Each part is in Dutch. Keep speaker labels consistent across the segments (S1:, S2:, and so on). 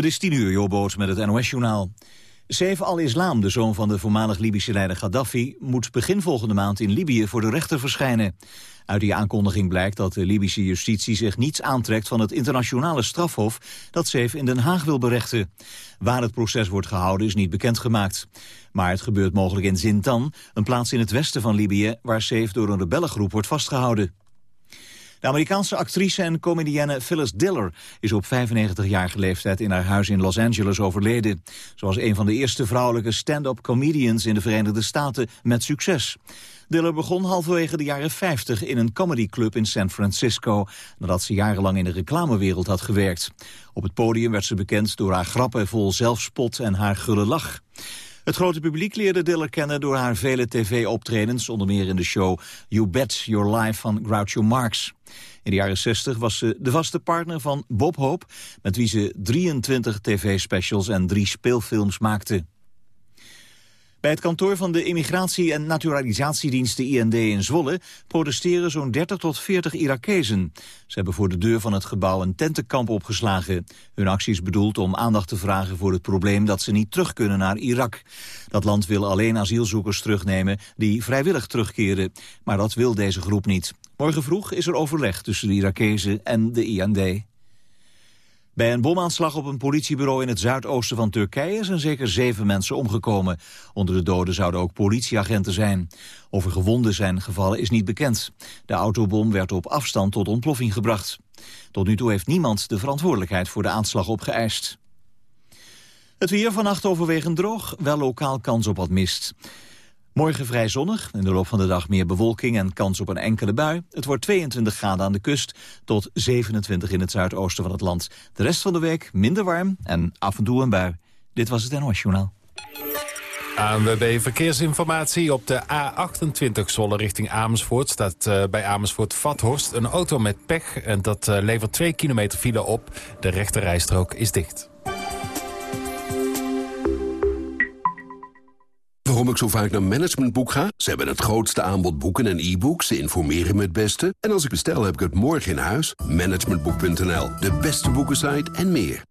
S1: Het is tien uur, Jobboot met het NOS-journaal. Saif al-Islam, de zoon van de voormalig Libische leider Gaddafi... moet begin volgende maand in Libië voor de rechter verschijnen. Uit die aankondiging blijkt dat de Libische justitie zich niets aantrekt... van het internationale strafhof dat Saif in Den Haag wil berechten. Waar het proces wordt gehouden is niet bekendgemaakt. Maar het gebeurt mogelijk in Zintan, een plaats in het westen van Libië... waar Saif door een rebellengroep wordt vastgehouden. De Amerikaanse actrice en comedienne Phyllis Diller is op 95-jarige leeftijd in haar huis in Los Angeles overleden. Ze was een van de eerste vrouwelijke stand-up comedians in de Verenigde Staten met succes. Diller begon halverwege de jaren 50 in een comedyclub in San Francisco, nadat ze jarenlang in de reclamewereld had gewerkt. Op het podium werd ze bekend door haar grappen vol zelfspot en haar gulle lach. Het grote publiek leerde Diller kennen door haar vele tv-optredens, onder meer in de show You Bet Your Life van Groucho Marx. In de jaren 60 was ze de vaste partner van Bob Hope, met wie ze 23 tv-specials en drie speelfilms maakte. Bij het kantoor van de Immigratie- en Naturalisatiedienst de IND in Zwolle protesteren zo'n 30 tot 40 Irakezen. Ze hebben voor de deur van het gebouw een tentenkamp opgeslagen. Hun actie is bedoeld om aandacht te vragen voor het probleem dat ze niet terug kunnen naar Irak. Dat land wil alleen asielzoekers terugnemen die vrijwillig terugkeren. Maar dat wil deze groep niet. Morgen vroeg is er overleg tussen de Irakezen en de IND. Bij een bomaanslag op een politiebureau in het zuidoosten van Turkije zijn zeker zeven mensen omgekomen. Onder de doden zouden ook politieagenten zijn. Of er gewonden zijn gevallen is niet bekend. De autobom werd op afstand tot ontploffing gebracht. Tot nu toe heeft niemand de verantwoordelijkheid voor de aanslag opgeëist. Het weer vannacht overwegend droog, wel lokaal kans op wat mist. Morgen vrij zonnig, in de loop van de dag meer bewolking en kans op een enkele bui. Het wordt 22 graden aan de kust tot 27 in het zuidoosten van het land. De rest van de week minder warm en af en toe een bui. Dit was het NOS Journaal.
S2: ANWB Verkeersinformatie op de A28 Zwolle richting Amersfoort... staat uh, bij Amersfoort-Vathorst een auto met pech... en dat uh, levert 2 kilometer file op. De rechte rijstrook is dicht.
S3: Waarom ik zo vaak naar Managementboek ga? Ze hebben het grootste aanbod boeken en e-books. Ze informeren me het beste. En als ik bestel, heb ik het morgen in huis. Managementboek.nl, de beste boekensite en meer.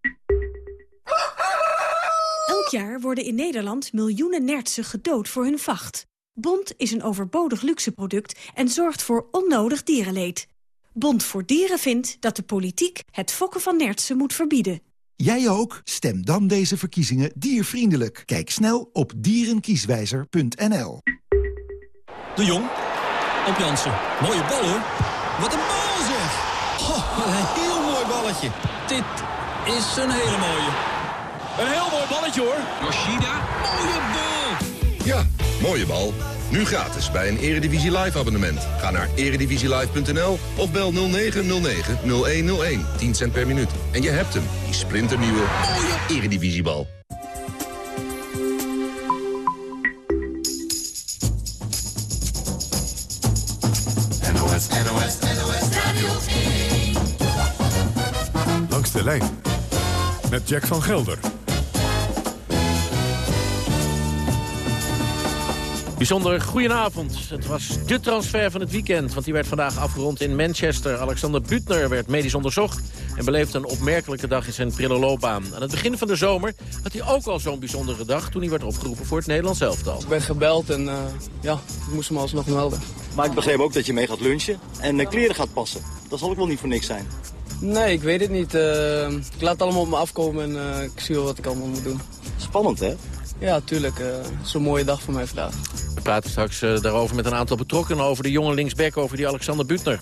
S4: Elk jaar worden in Nederland miljoenen nertsen gedood voor hun vacht. Bond is een overbodig luxeproduct en zorgt voor onnodig dierenleed. Bond voor Dieren vindt dat de politiek het fokken van nertsen moet verbieden.
S5: Jij ook? Stem dan deze verkiezingen diervriendelijk. Kijk snel op dierenkieswijzer.nl.
S6: De Jong. Op Jansen. Mooie bal hoor. Wat een bal zeg. Oh, een heel mooi balletje. Dit is een hele mooie. Een heel mooi balletje hoor. Yoshida. Mooie bal.
S7: Ja, mooie bal. Nu gratis bij een Eredivisie Live abonnement. Ga naar eredivisielive.nl of bel 0909-0101. 10 cent per minuut. En je hebt hem, die splinternieuwe mooie Eredivisiebal.
S8: NOS, NOS, NOS Radio 1. Langs de lijn. Met Jack van Gelder.
S9: Bijzonder goedenavond. Het was de transfer van het weekend, want die werd vandaag afgerond in Manchester. Alexander Butner werd medisch onderzocht en beleefde een opmerkelijke dag in zijn prille loopbaan. Aan het begin van de zomer had hij ook al zo'n bijzondere dag toen hij werd opgeroepen voor het Nederlands elftal.
S10: Ik ben gebeld en uh, ja, ik moest hem alsnog melden.
S11: Maar ik begreep ook dat je mee gaat lunchen en de kleren gaat passen. Dat zal ook wel niet voor niks zijn.
S10: Nee, ik weet het niet. Uh, ik laat het allemaal op me afkomen en uh, ik zie wel wat ik allemaal moet doen.
S11: Spannend, hè?
S10: Ja, tuurlijk. Uh, het is een mooie dag voor mij vandaag.
S9: We praten straks uh, daarover met een aantal betrokkenen... over de jonge linksback, over die Alexander Butner.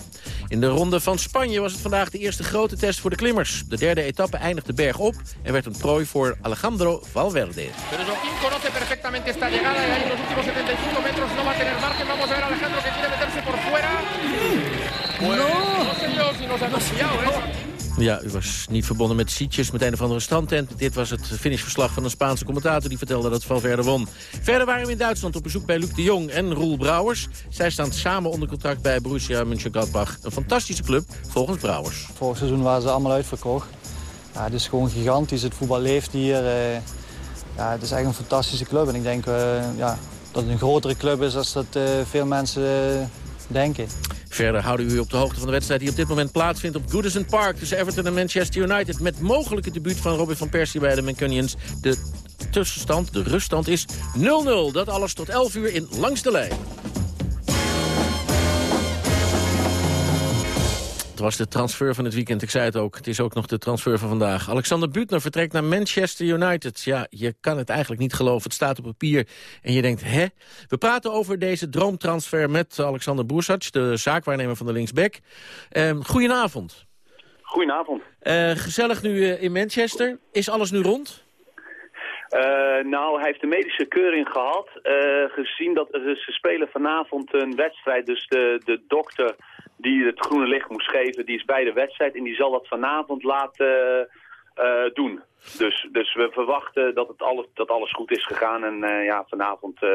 S9: In de ronde van Spanje was het vandaag de eerste grote test voor de klimmers. De derde etappe eindigde bergop en werd een prooi voor Alejandro Valverde.
S12: Pero Joaquín conoce perfectamente esta llegada y ahí en los últimos 75 metros no va a tener margen. Vamos a ver Alejandro que quiere meterse por fuera. Pues, no. no si nos ha confiado, ¿eh?
S9: Ja, u was niet verbonden met Sietjes met een of andere strandtent. Dit was het finishverslag van een Spaanse commentator... die vertelde dat Valverde won. Verder waren we in Duitsland op bezoek bij Luc de Jong en Roel Brouwers. Zij staan samen onder contract bij Borussia Mönchengladbach. Een fantastische club, volgens Brouwers.
S13: Vorig seizoen waren ze allemaal uitverkocht. Ja, het is gewoon gigantisch. Het voetbal leeft hier. Uh, ja, het is echt een fantastische club. En ik denk uh, ja, dat het een grotere club is dan dat uh, veel mensen denken.
S9: Verder houden we u op de hoogte van de wedstrijd die op dit moment plaatsvindt op Goodison Park tussen Everton en Manchester United. Met mogelijke debuut van Robin van Persie bij de Mancunians. De tussenstand, de ruststand is 0-0. Dat alles tot 11 uur in Langs de Lijn. Het was de transfer van het weekend, ik zei het ook. Het is ook nog de transfer van vandaag. Alexander Butner vertrekt naar Manchester United. Ja, je kan het eigenlijk niet geloven. Het staat op papier en je denkt, hè? We praten over deze droomtransfer met Alexander Boersac... de zaakwaarnemer van de linksback. Uh, goedenavond.
S14: Goedenavond.
S9: Uh, gezellig nu uh, in Manchester. Is alles nu rond?
S14: Uh, nou, hij heeft de medische keuring gehad. gezien dat ze spelen vanavond een wedstrijd, dus de, de dokter die het groene licht moest geven, die is bij de wedstrijd en die zal dat vanavond laten uh, doen. Dus, dus we verwachten dat, het alles, dat alles goed is gegaan en uh, ja, vanavond uh,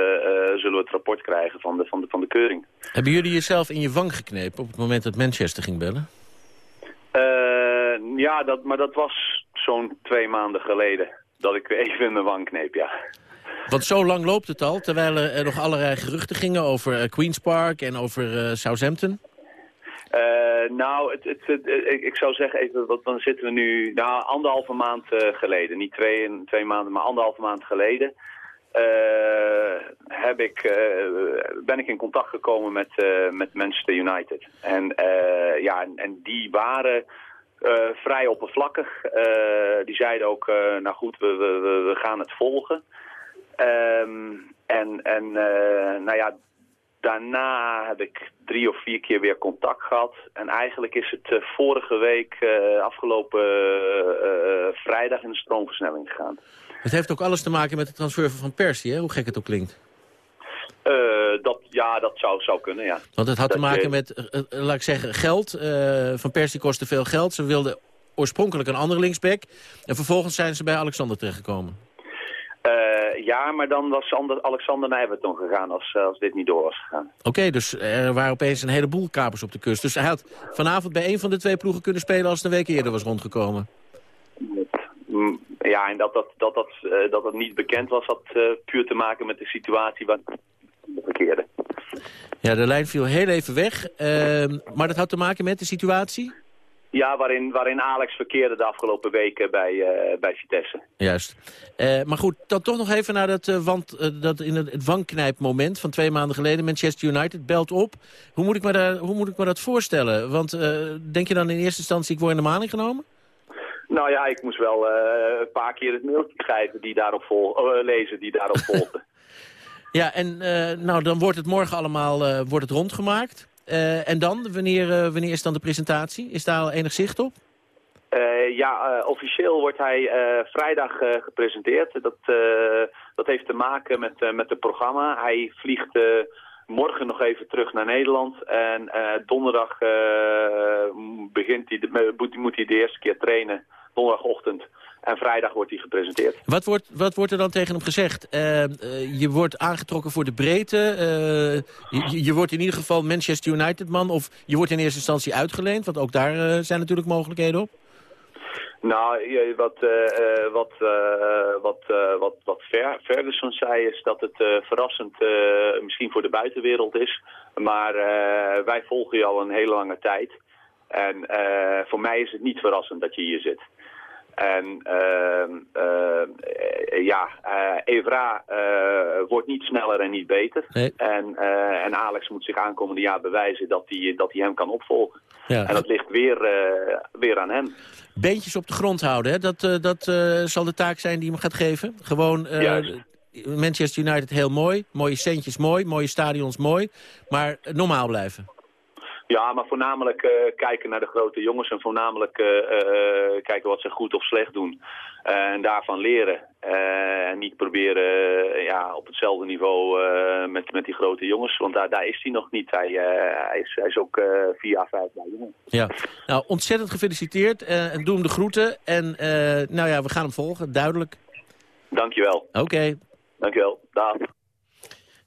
S14: zullen we het rapport krijgen van de, van, de, van de keuring.
S9: Hebben jullie jezelf in je wang geknepen op het moment dat Manchester ging bellen?
S14: ja, dat, maar dat was zo'n twee maanden geleden dat ik even in mijn wang kneep, ja.
S9: Want zo lang loopt het al, terwijl er nog allerlei geruchten gingen over Queen's Park en over Southampton?
S14: Uh, nou, het, het, ik zou zeggen, even, wat, dan zitten we nu nou, anderhalve maand uh, geleden. Niet twee, twee maanden, maar anderhalve maand geleden. Uh, heb ik, ben ik in contact gekomen met, met Manchester United. En, ja, en, die waren vrij oppervlakkig. die zeiden ook, nou goed, we, we, we gaan het volgen. Um, en en nou ja, daarna heb ik drie of vier keer weer contact gehad. En eigenlijk is het uh, vorige week, uh, afgelopen uh, vrijdag, in de stroomversnelling gegaan.
S9: Het heeft ook alles te maken met de transfer van Persie, hè? hoe gek het ook klinkt.
S14: dat, ja, dat zou, zou kunnen, ja.
S9: Want het had te maken met, laat ik zeggen, geld. van Persie kostte veel geld. Ze wilden oorspronkelijk een andere linksback. En vervolgens zijn ze bij Alexander terechtgekomen.
S14: Uh, ja, maar dan was Alexander naar Everton gegaan als, als dit niet door was gegaan.
S9: Oké, dus er waren opeens een heleboel kapers op de kust. Dus hij had vanavond bij een van de twee ploegen kunnen spelen als het een week eerder was rondgekomen.
S14: Mm, ja, en dat dat, dat, dat, uh, dat, dat niet bekend was, had uh, puur te maken met de situatie waar de verkeerde.
S9: Ja, de lijn viel heel even weg. Ehm, maar dat had te maken met de situatie?
S14: Ja, waarin, waarin Alex verkeerde de afgelopen weken bij, uh, bij Vitesse.
S9: Juist. Uh, maar goed, dan toch nog even naar dat, uh, want, dat in het, het wanknijpmoment van twee maanden geleden. Manchester United belt op. Hoe moet ik me, daar, hoe moet ik me dat voorstellen? Want denk je dan in eerste instantie, ik word in de maling genomen?
S14: Nou ja, ik moest wel een paar keer het mailtje schrijven die daarop vol, lezen die daarop volgden.
S9: ja, en nou, dan wordt het morgen allemaal wordt het rondgemaakt. Uh, en dan, wanneer, uh, wanneer is dan de presentatie? Is daar al enig zicht op?
S14: Uh, ja, officieel wordt hij vrijdag gepresenteerd. Dat, dat heeft te maken met, met het programma. Hij vliegt morgen nog even terug naar Nederland. En donderdag begint hij de, moet hij de eerste keer trainen, donderdagochtend. En vrijdag wordt hij gepresenteerd.
S9: Wat wordt, wat wordt er dan tegen hem gezegd? Uh, uh, je wordt aangetrokken voor de breedte. Uh, je, je, wordt in ieder geval Manchester United man. Of je wordt in eerste instantie uitgeleend. Want ook daar zijn natuurlijk mogelijkheden op.
S14: Nou, wat, wat, wat, wat, wat Ferguson zei is dat het verrassend misschien voor de buitenwereld is. Maar wij volgen je al een hele lange tijd. En voor mij is het niet verrassend dat je hier zit. En uh, uh, ja, uh, Evra wordt niet sneller en niet beter. Nee. En, en Alex moet zich aankomende jaar bewijzen dat hij dat hem kan opvolgen. Ja. En dat ligt weer, weer aan hem.
S9: Beentjes op de grond houden, hè? dat, dat zal de taak zijn die hem gaat geven. Gewoon Manchester United heel mooi, mooie centjes mooi, mooie stadions mooi. Maar normaal blijven.
S14: Ja, maar voornamelijk uh, kijken naar de grote jongens en voornamelijk uh, uh, kijken wat ze goed of slecht doen. en daarvan leren. en niet proberen ja, op hetzelfde niveau met, met die grote jongens, want daar, daar is hij nog niet. Hij, hij, is, hij is ook vier à vijf jaar jong.
S9: Ja, nou ontzettend gefeliciteerd en doe hem de groeten. En nou ja, we gaan hem volgen, duidelijk.
S14: Dankjewel.
S9: Oké. Okay.
S14: Dankjewel, dag.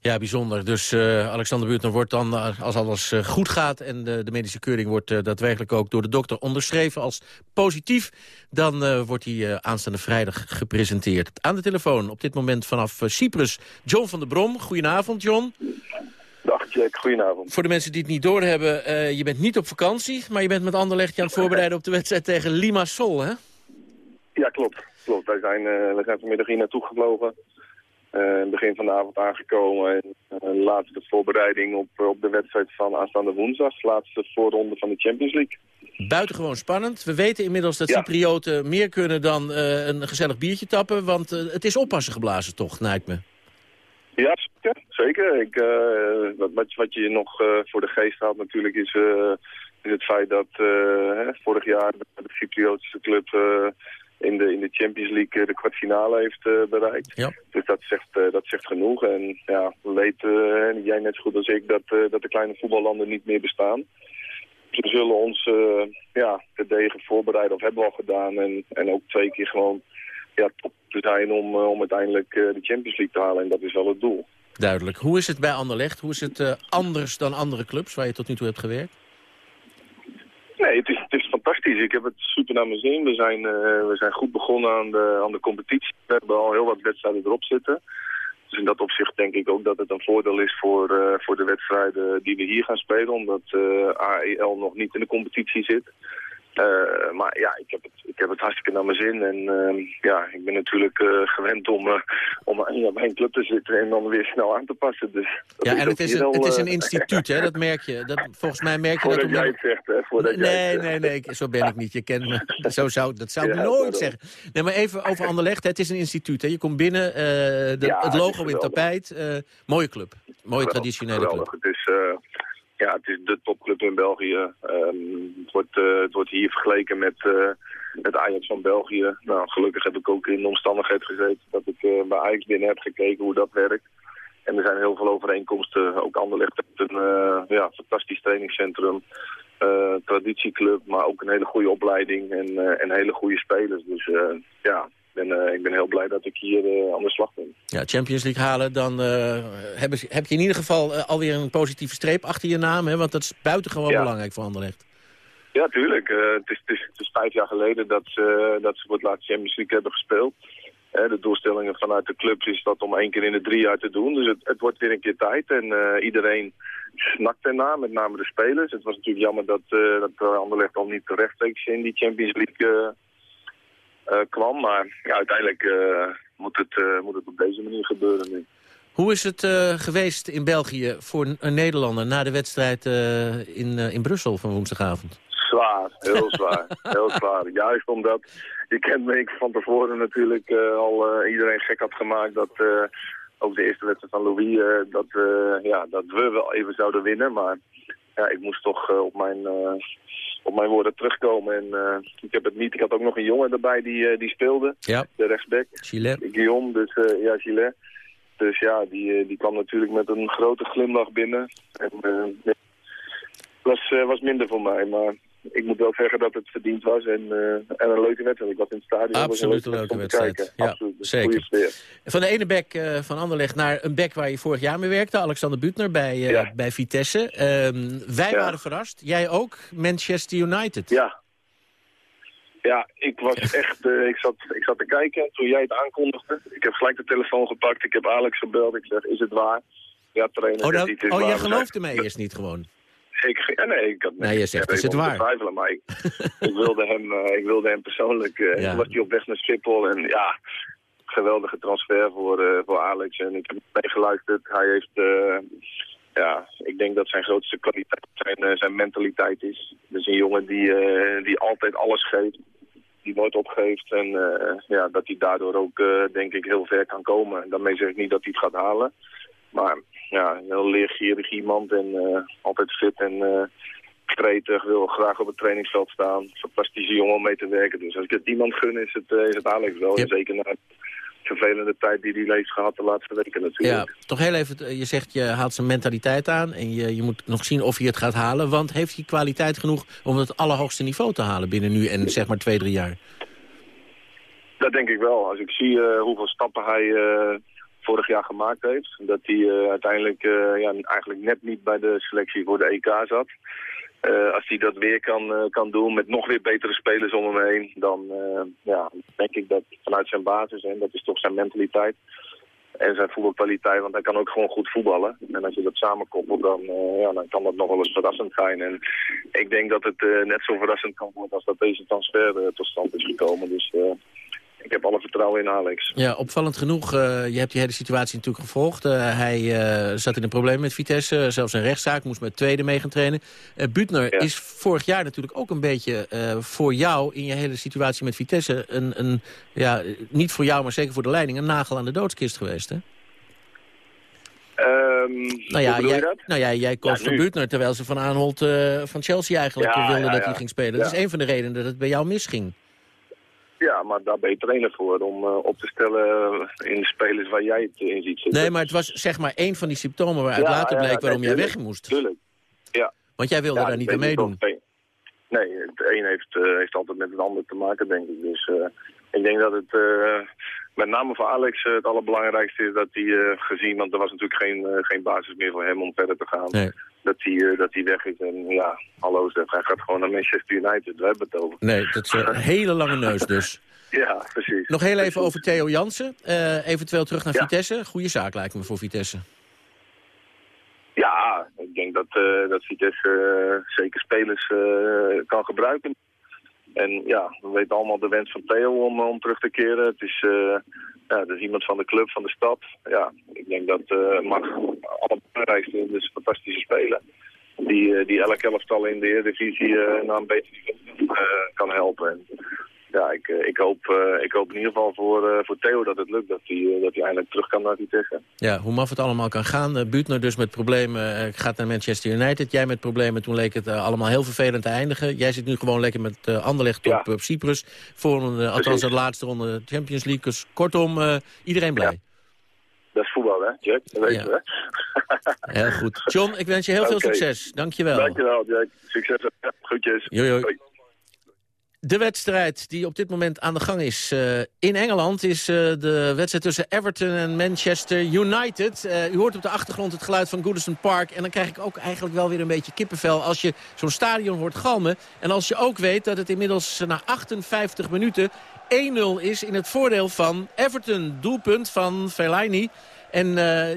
S9: Ja, bijzonder. Dus uh, Alexander Buurtner wordt dan, uh, als alles uh, goed gaat... en de, de, medische keuring wordt daadwerkelijk ook door de dokter onderschreven als positief... dan wordt hij aanstaande vrijdag gepresenteerd. Aan de telefoon op dit moment vanaf Cyprus, John van der Brom. Goedenavond, John.
S15: Dag, Jack, goedenavond.
S9: Voor de mensen die het niet doorhebben, je bent niet op vakantie... maar je bent met Anderlecht je aan het voorbereiden op de wedstrijd tegen Limassol, hè?
S15: Ja, klopt. klopt. Wij, zijn, wij zijn vanmiddag hier naartoe gevlogen. Uh, begin van de avond aangekomen. En, uh, laatste voorbereiding op, op de wedstrijd van aanstaande woensdag. Laatste voorronde van de Champions League.
S9: Buitengewoon spannend. We weten inmiddels dat ja. Cyprioten meer kunnen dan uh, een gezellig biertje tappen. Want het is oppassen geblazen toch, lijkt me.
S15: Ja, zeker. zeker. Ik, wat, wat je nog voor de geest haalt natuurlijk is, is het feit dat vorig jaar de Cypriotische club in de, in de Champions League de kwartfinale heeft uh, bereikt.
S9: Ja.
S15: Dus dat zegt, uh, dat zegt genoeg. En ja, we weten, uh, jij net zo goed als ik, dat, dat de kleine voetballanden niet meer bestaan. Dus we zullen ons ja, te degen voorbereiden, of hebben we al gedaan. En, en ook twee keer gewoon ja, top te zijn om, om uiteindelijk de Champions League te halen. En dat is wel het doel.
S9: Duidelijk. Hoe is het bij Anderlecht? Hoe is het anders dan andere clubs waar je tot nu toe hebt gewerkt?
S15: Nee, het is, het is fantastisch. Ik heb het super naar mijn zin. We zijn, uh, we zijn goed begonnen aan de, aan de competitie. We hebben al heel wat wedstrijden erop zitten. Dus in dat opzicht denk ik ook dat het een voordeel is voor, uh, voor de wedstrijden die we hier gaan spelen. Omdat uh, AEL nog niet in de competitie zit. Uh, maar ja, ik heb, het, ik heb het hartstikke naar mijn zin. En uh, ja, ik ben natuurlijk uh, gewend om, om ja, bij een club te zitten en dan weer snel aan te passen. Dus
S9: ja, en het is, een, het is een instituut, hè? Dat merk je. Dat, volgens mij merk je dat...
S15: Voordat jij het zegt, hè? Voordat
S9: nee,
S15: jij het
S9: nee, nee, ik, zo ben ik niet. Je kent me. Zo zou, dat zou ik ja, nooit zeggen. Nee, maar even over Anderlecht. Het is een instituut, hè? Je komt binnen, de,
S15: ja,
S9: het logo
S15: het
S9: in tapijt. mooie club. Mooie traditionele
S15: geweldig.
S9: club.
S15: Is... De topclub in België. Um, het, wordt, het wordt hier vergeleken met het Ajax van België. Nou, gelukkig heb ik ook in de omstandigheid gezeten dat ik uh, bij Ajax binnen heb gekeken hoe dat werkt. En er zijn heel veel overeenkomsten. Ook Anderlecht heeft een ja, fantastisch trainingscentrum. traditieclub, maar ook een hele goede opleiding en, en hele goede spelers. Dus ja, ben, uh, ik ben heel blij dat ik hier uh, aan de slag ben.
S9: Ja, Champions League halen, dan uh, heb, heb je in ieder geval alweer een positieve streep achter je naam. Hè? Want dat is buitengewoon ja. belangrijk voor Anderlecht.
S15: Ja, tuurlijk. het, is, het, is, het is vijf jaar geleden dat ze, dat ze voor het laatst Champions League hebben gespeeld. de doelstellingen vanuit de clubs is dat om één keer in de drie jaar te doen. Dus het, het wordt weer een keer tijd. En iedereen snakt erna, met name de spelers. Het was natuurlijk jammer dat, dat Anderlecht al niet rechtstreeks in die Champions League... Uh, kwam. Maar ja, uiteindelijk uh, moet, het, uh, moet het op deze manier gebeuren nu.
S9: Hoe is het geweest in België voor een Nederlander na de wedstrijd in, in Brussel van woensdagavond?
S15: Zwaar, heel zwaar. heel zwaar. Juist omdat, je kent me, ik van tevoren natuurlijk al iedereen gek had gemaakt dat ook de eerste wedstrijd van Louis, dat, ja, dat we wel even zouden winnen. Maar ja, ik moest toch op mijn op mijn woorden terugkomen. En uh, ik heb het niet. Ik had ook nog een jongen erbij die, uh, die speelde.
S9: Ja.
S15: De rechtsback.
S9: Gilet.
S15: Guillaume, dus uh, ja, Gilet. Dus ja, die, die kwam natuurlijk met een grote glimlach binnen. En was, was minder voor mij, maar ik moet wel zeggen dat het verdiend was en, uh, en een leuke wedstrijd. Ik was in het stadion.
S9: Absoluut een leuke wedstrijd. Ja,
S15: Absoluut.
S9: Zeker. Van de ene bek uh, van Anderlecht naar een bek waar je vorig jaar mee werkte. Alexander Butner bij, uh, ja. bij Vitesse. Um, wij ja. waren verrast. Jij ook. Manchester United.
S15: Ja. Ja, ik was echt... ik, zat, ik zat te kijken toen jij het aankondigde. Ik heb gelijk de telefoon gepakt. Ik heb Alex gebeld. Ik zeg, is het waar? Ja, trainer.
S9: Oh, dat,
S15: is
S9: oh jij geloofde mij eerst niet gewoon?
S15: Ik, ja, nee, ik had
S9: nee, je zegt, is het waar?
S15: Twijfelen, maar ik, ik, wilde hem, uh, ik wilde hem persoonlijk. Uh, ja. was hij op weg naar Schiphol en ja, geweldige transfer voor, uh, voor Alex. En ik heb meegeluisterd. Hij heeft, ja, ik denk dat zijn grootste kwaliteit zijn, zijn mentaliteit is. Dus een jongen die, die altijd alles geeft, die nooit opgeeft. En ja, dat hij daardoor ook, denk ik, heel ver kan komen. En daarmee zeg ik niet dat hij het gaat halen. Maar ja, een heel leergierig iemand en uh, altijd fit en uh, gretig, wil graag op het trainingsveld staan. Fantastische jongen om mee te werken. Dus als ik het iemand gun, is het, uh, is het Alex wel. Yep. Zeker na de vervelende tijd die hij heeft gehad de laatste weken natuurlijk.
S9: Ja, toch heel even, je zegt je haalt zijn mentaliteit aan en je, je moet nog zien of hij het gaat halen. Want heeft hij kwaliteit genoeg om het allerhoogste niveau te halen binnen nu en zeg maar twee, drie jaar?
S15: Dat denk ik wel. Als ik zie hoeveel stappen hij vorig jaar gemaakt heeft. Dat hij uh, uiteindelijk uh, ja, eigenlijk net niet bij de selectie voor de EK zat. Uh, als hij dat weer kan, kan doen met nog weer betere spelers om hem heen... dan ja, denk ik dat vanuit zijn basis, en dat is toch zijn mentaliteit... en zijn voetbalkwaliteit, want hij kan ook gewoon goed voetballen. En als je dat samenkoppelt, dan, ja, dan kan dat nog wel eens verrassend zijn. En ik denk dat het net zo verrassend kan worden als dat deze transfer tot stand is gekomen. Dus ik heb alle vertrouwen in Alex.
S9: Ja, opvallend genoeg. Uh, je hebt die hele situatie natuurlijk gevolgd. Uh, hij uh, zat in een probleem met Vitesse. zelfs een rechtszaak. Moest met tweede mee gaan trainen. Butner ja. is vorig jaar natuurlijk ook een beetje voor jou... in je hele situatie met Vitesse... Een, een, ja, niet voor jou, maar zeker voor de leiding... een nagel aan de doodskist geweest, hè?
S15: Um,
S9: nou ja, jij, nou ja, jij koos ja, voor Butner... terwijl ze van Aanholt van Chelsea eigenlijk ja, wilden dat hij ging spelen. Dat is een van de redenen dat het bij jou misging.
S15: Ja, maar daar ben je trainer voor om uh, op te stellen in de spelers waar jij het in ziet
S9: Nee, maar het was zeg maar één van die symptomen waaruit ja, later bleek waarom jij weg moest.
S15: Tuurlijk, ja.
S9: Want jij wilde daar niet aan meedoen.
S15: Nee, het een heeft, uh, heeft altijd met het ander te maken, denk ik. Dus uh, ik denk dat het met name voor Alex het allerbelangrijkste is dat hij gezien, want er was natuurlijk geen, geen basis meer voor hem om verder te gaan.
S9: Nee
S15: dat hij, dat hij weg is. En ja, hallo zeg, hij gaat gewoon naar Manchester United. We hebben het over.
S9: Nee, dat is een hele lange neus dus.
S15: Ja, precies.
S9: Nog heel even over Theo Jansen. Uh, eventueel terug naar Vitesse. Goede zaak lijkt me voor Vitesse.
S15: Ja, ik denk dat, uh, dat Vitesse uh, zeker spelers kan gebruiken. En ja, we weten allemaal de wens van Theo om, om terug te keren. Het is, ja, is iemand van de club, van de stad. Ja, ik denk dat uh, Max allerbelangrijkste is, dus fantastische speler. Die, uh, die elk elftal in de Eredivisie uh, naar een beter niveau kan helpen. En, ja, ik, ik, hoop, ik hoop in ieder geval voor, voor Theo dat het lukt, dat hij, dat hij eindelijk terug kan naar Vitesse.
S9: Ja, hoe maf het allemaal kan gaan. Buutner dus met problemen gaat naar Manchester United. Jij met problemen, toen leek het allemaal heel vervelend te eindigen. Jij zit nu gewoon lekker met uh, Anderlecht ja. op, op Cyprus. Voor een, althans de laatste ronde Champions League. Dus kortom, iedereen blij.
S15: Ja. Dat is voetbal, hè, Jack? Dat weet je,
S9: hè? Heel goed. John, ik wens je heel veel succes. Dankjewel.
S15: Dankjewel, Jack. Succes. Groetjes.
S9: Joi, de wedstrijd die op dit moment aan de gang is uh, in Engeland... is uh, de wedstrijd tussen Everton en Manchester United. Uh, u hoort op de achtergrond het geluid van Goodison Park... en dan krijg ik ook eigenlijk wel weer een beetje kippenvel... als je zo'n stadion hoort galmen. En als je ook weet dat het inmiddels na 58 minuten 1-0 is... in het voordeel van Everton. Doelpunt van Fellaini. En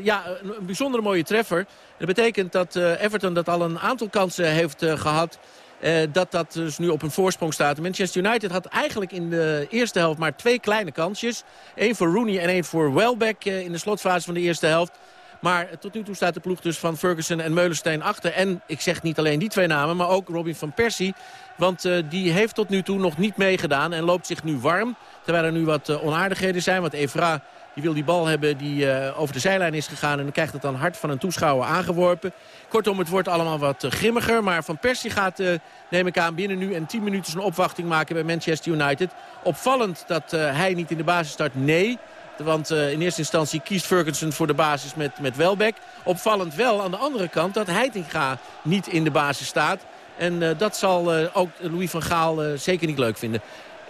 S9: ja, een bijzondere mooie treffer. Dat betekent dat Everton dat al een aantal kansen heeft gehad... Uh, dat dat dus nu op een voorsprong staat. Manchester United had eigenlijk in de eerste helft maar twee kleine kansjes. Eén voor Rooney en één voor Welbeck uh, in de slotfase van de eerste helft. Maar tot nu toe staat de ploeg dus van Ferguson en Meulensteen achter. En ik zeg niet alleen die twee namen, maar ook Robin van Persie. Want die heeft tot nu toe nog niet meegedaan en loopt zich nu warm. Terwijl er nu wat onaardigheden zijn. Want Evra die wil die bal hebben die uh, over de zijlijn is gegaan. En dan krijgt het dan hard van een toeschouwer aangeworpen. Kortom, het wordt allemaal wat uh, grimmiger. Maar Van Persie gaat, uh, neem ik aan, binnen nu en 10 minuten zijn opwachting maken bij Manchester United. Opvallend dat hij niet in de basis start, nee. Want in eerste instantie kiest Ferguson voor de basis met, met Welbeck. Opvallend wel aan de andere kant dat Heitinga niet in de basis staat. En dat zal ook Louis van Gaal zeker niet leuk vinden.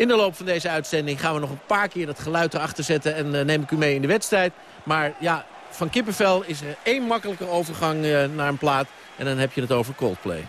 S9: In de loop van deze uitzending gaan we nog een paar keer dat geluid erachter zetten. En uh, neem ik u mee in de wedstrijd. Maar ja, van kippenvel is er één makkelijke overgang uh, naar een plaat. En dan heb je het over Coldplay.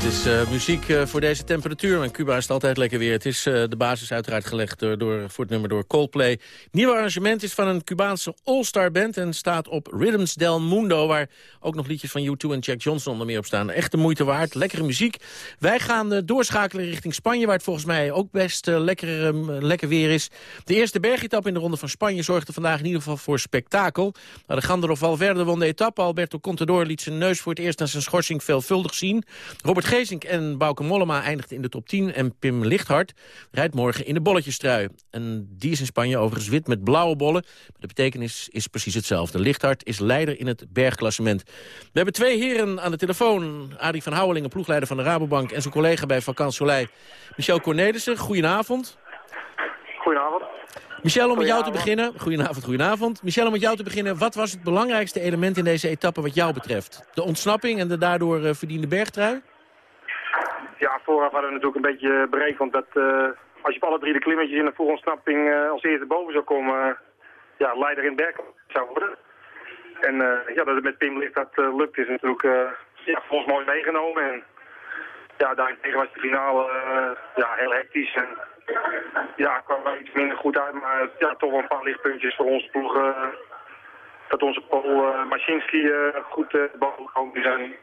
S9: Het is uh, muziek uh, voor deze temperatuur. In Cuba is het altijd lekker weer. Het is uh, de basis uiteraard gelegd door, voor het nummer door Coldplay. Het nieuwe arrangement is van een Cubaanse all-star band... en staat op Rhythms del Mundo... waar ook nog liedjes van U2 en Jack Johnson onder meer op staan. Echt de moeite waard, lekkere muziek. Wij gaan doorschakelen richting Spanje... waar het volgens mij ook best lekker, lekker weer is. De eerste bergetap in de Ronde van Spanje zorgde vandaag in ieder geval voor spektakel. Alejandro Valverde won de etappe. Alberto Contador liet zijn neus voor het eerst na zijn schorsing veelvuldig zien... Robert Geesink en Bauke Mollema eindigden in de top 10... en Pim Lichthart rijdt morgen in de bolletjestrui. En die is in Spanje overigens wit met blauwe bollen. Maar de betekenis is precies hetzelfde. Lichthart is leider in het bergklassement. We hebben twee heren aan de telefoon. Arie van Houwelingen, ploegleider van de Rabobank... en zijn collega bij Vakant Soleil, Michel Cornelissen. Goedenavond.
S16: Goedenavond.
S9: Michel, om met jou te beginnen. Goedenavond, goedenavond. Michel, om met jou te beginnen. Wat was het belangrijkste element in deze etappe wat jou betreft? De ontsnapping en de daardoor uh, verdiende bergtrui?
S16: Ja, vooraf hadden we natuurlijk een beetje berekend dat uh, als je alle drie de klimmetjes in de voorontsnapping uh, als eerste boven zou komen, ja, leider in berg zou worden. En ja, dat het met Pim Licht dat lukt is natuurlijk ja, voor ons mooi meegenomen. En ja, daarentegen was de finale ja, heel hectisch en ja, kwam wel iets minder goed uit, maar ja, toch wel een paar lichtpuntjes voor onze ploeg. Dat onze Paul Machinski goed uh, boven gekomen zijn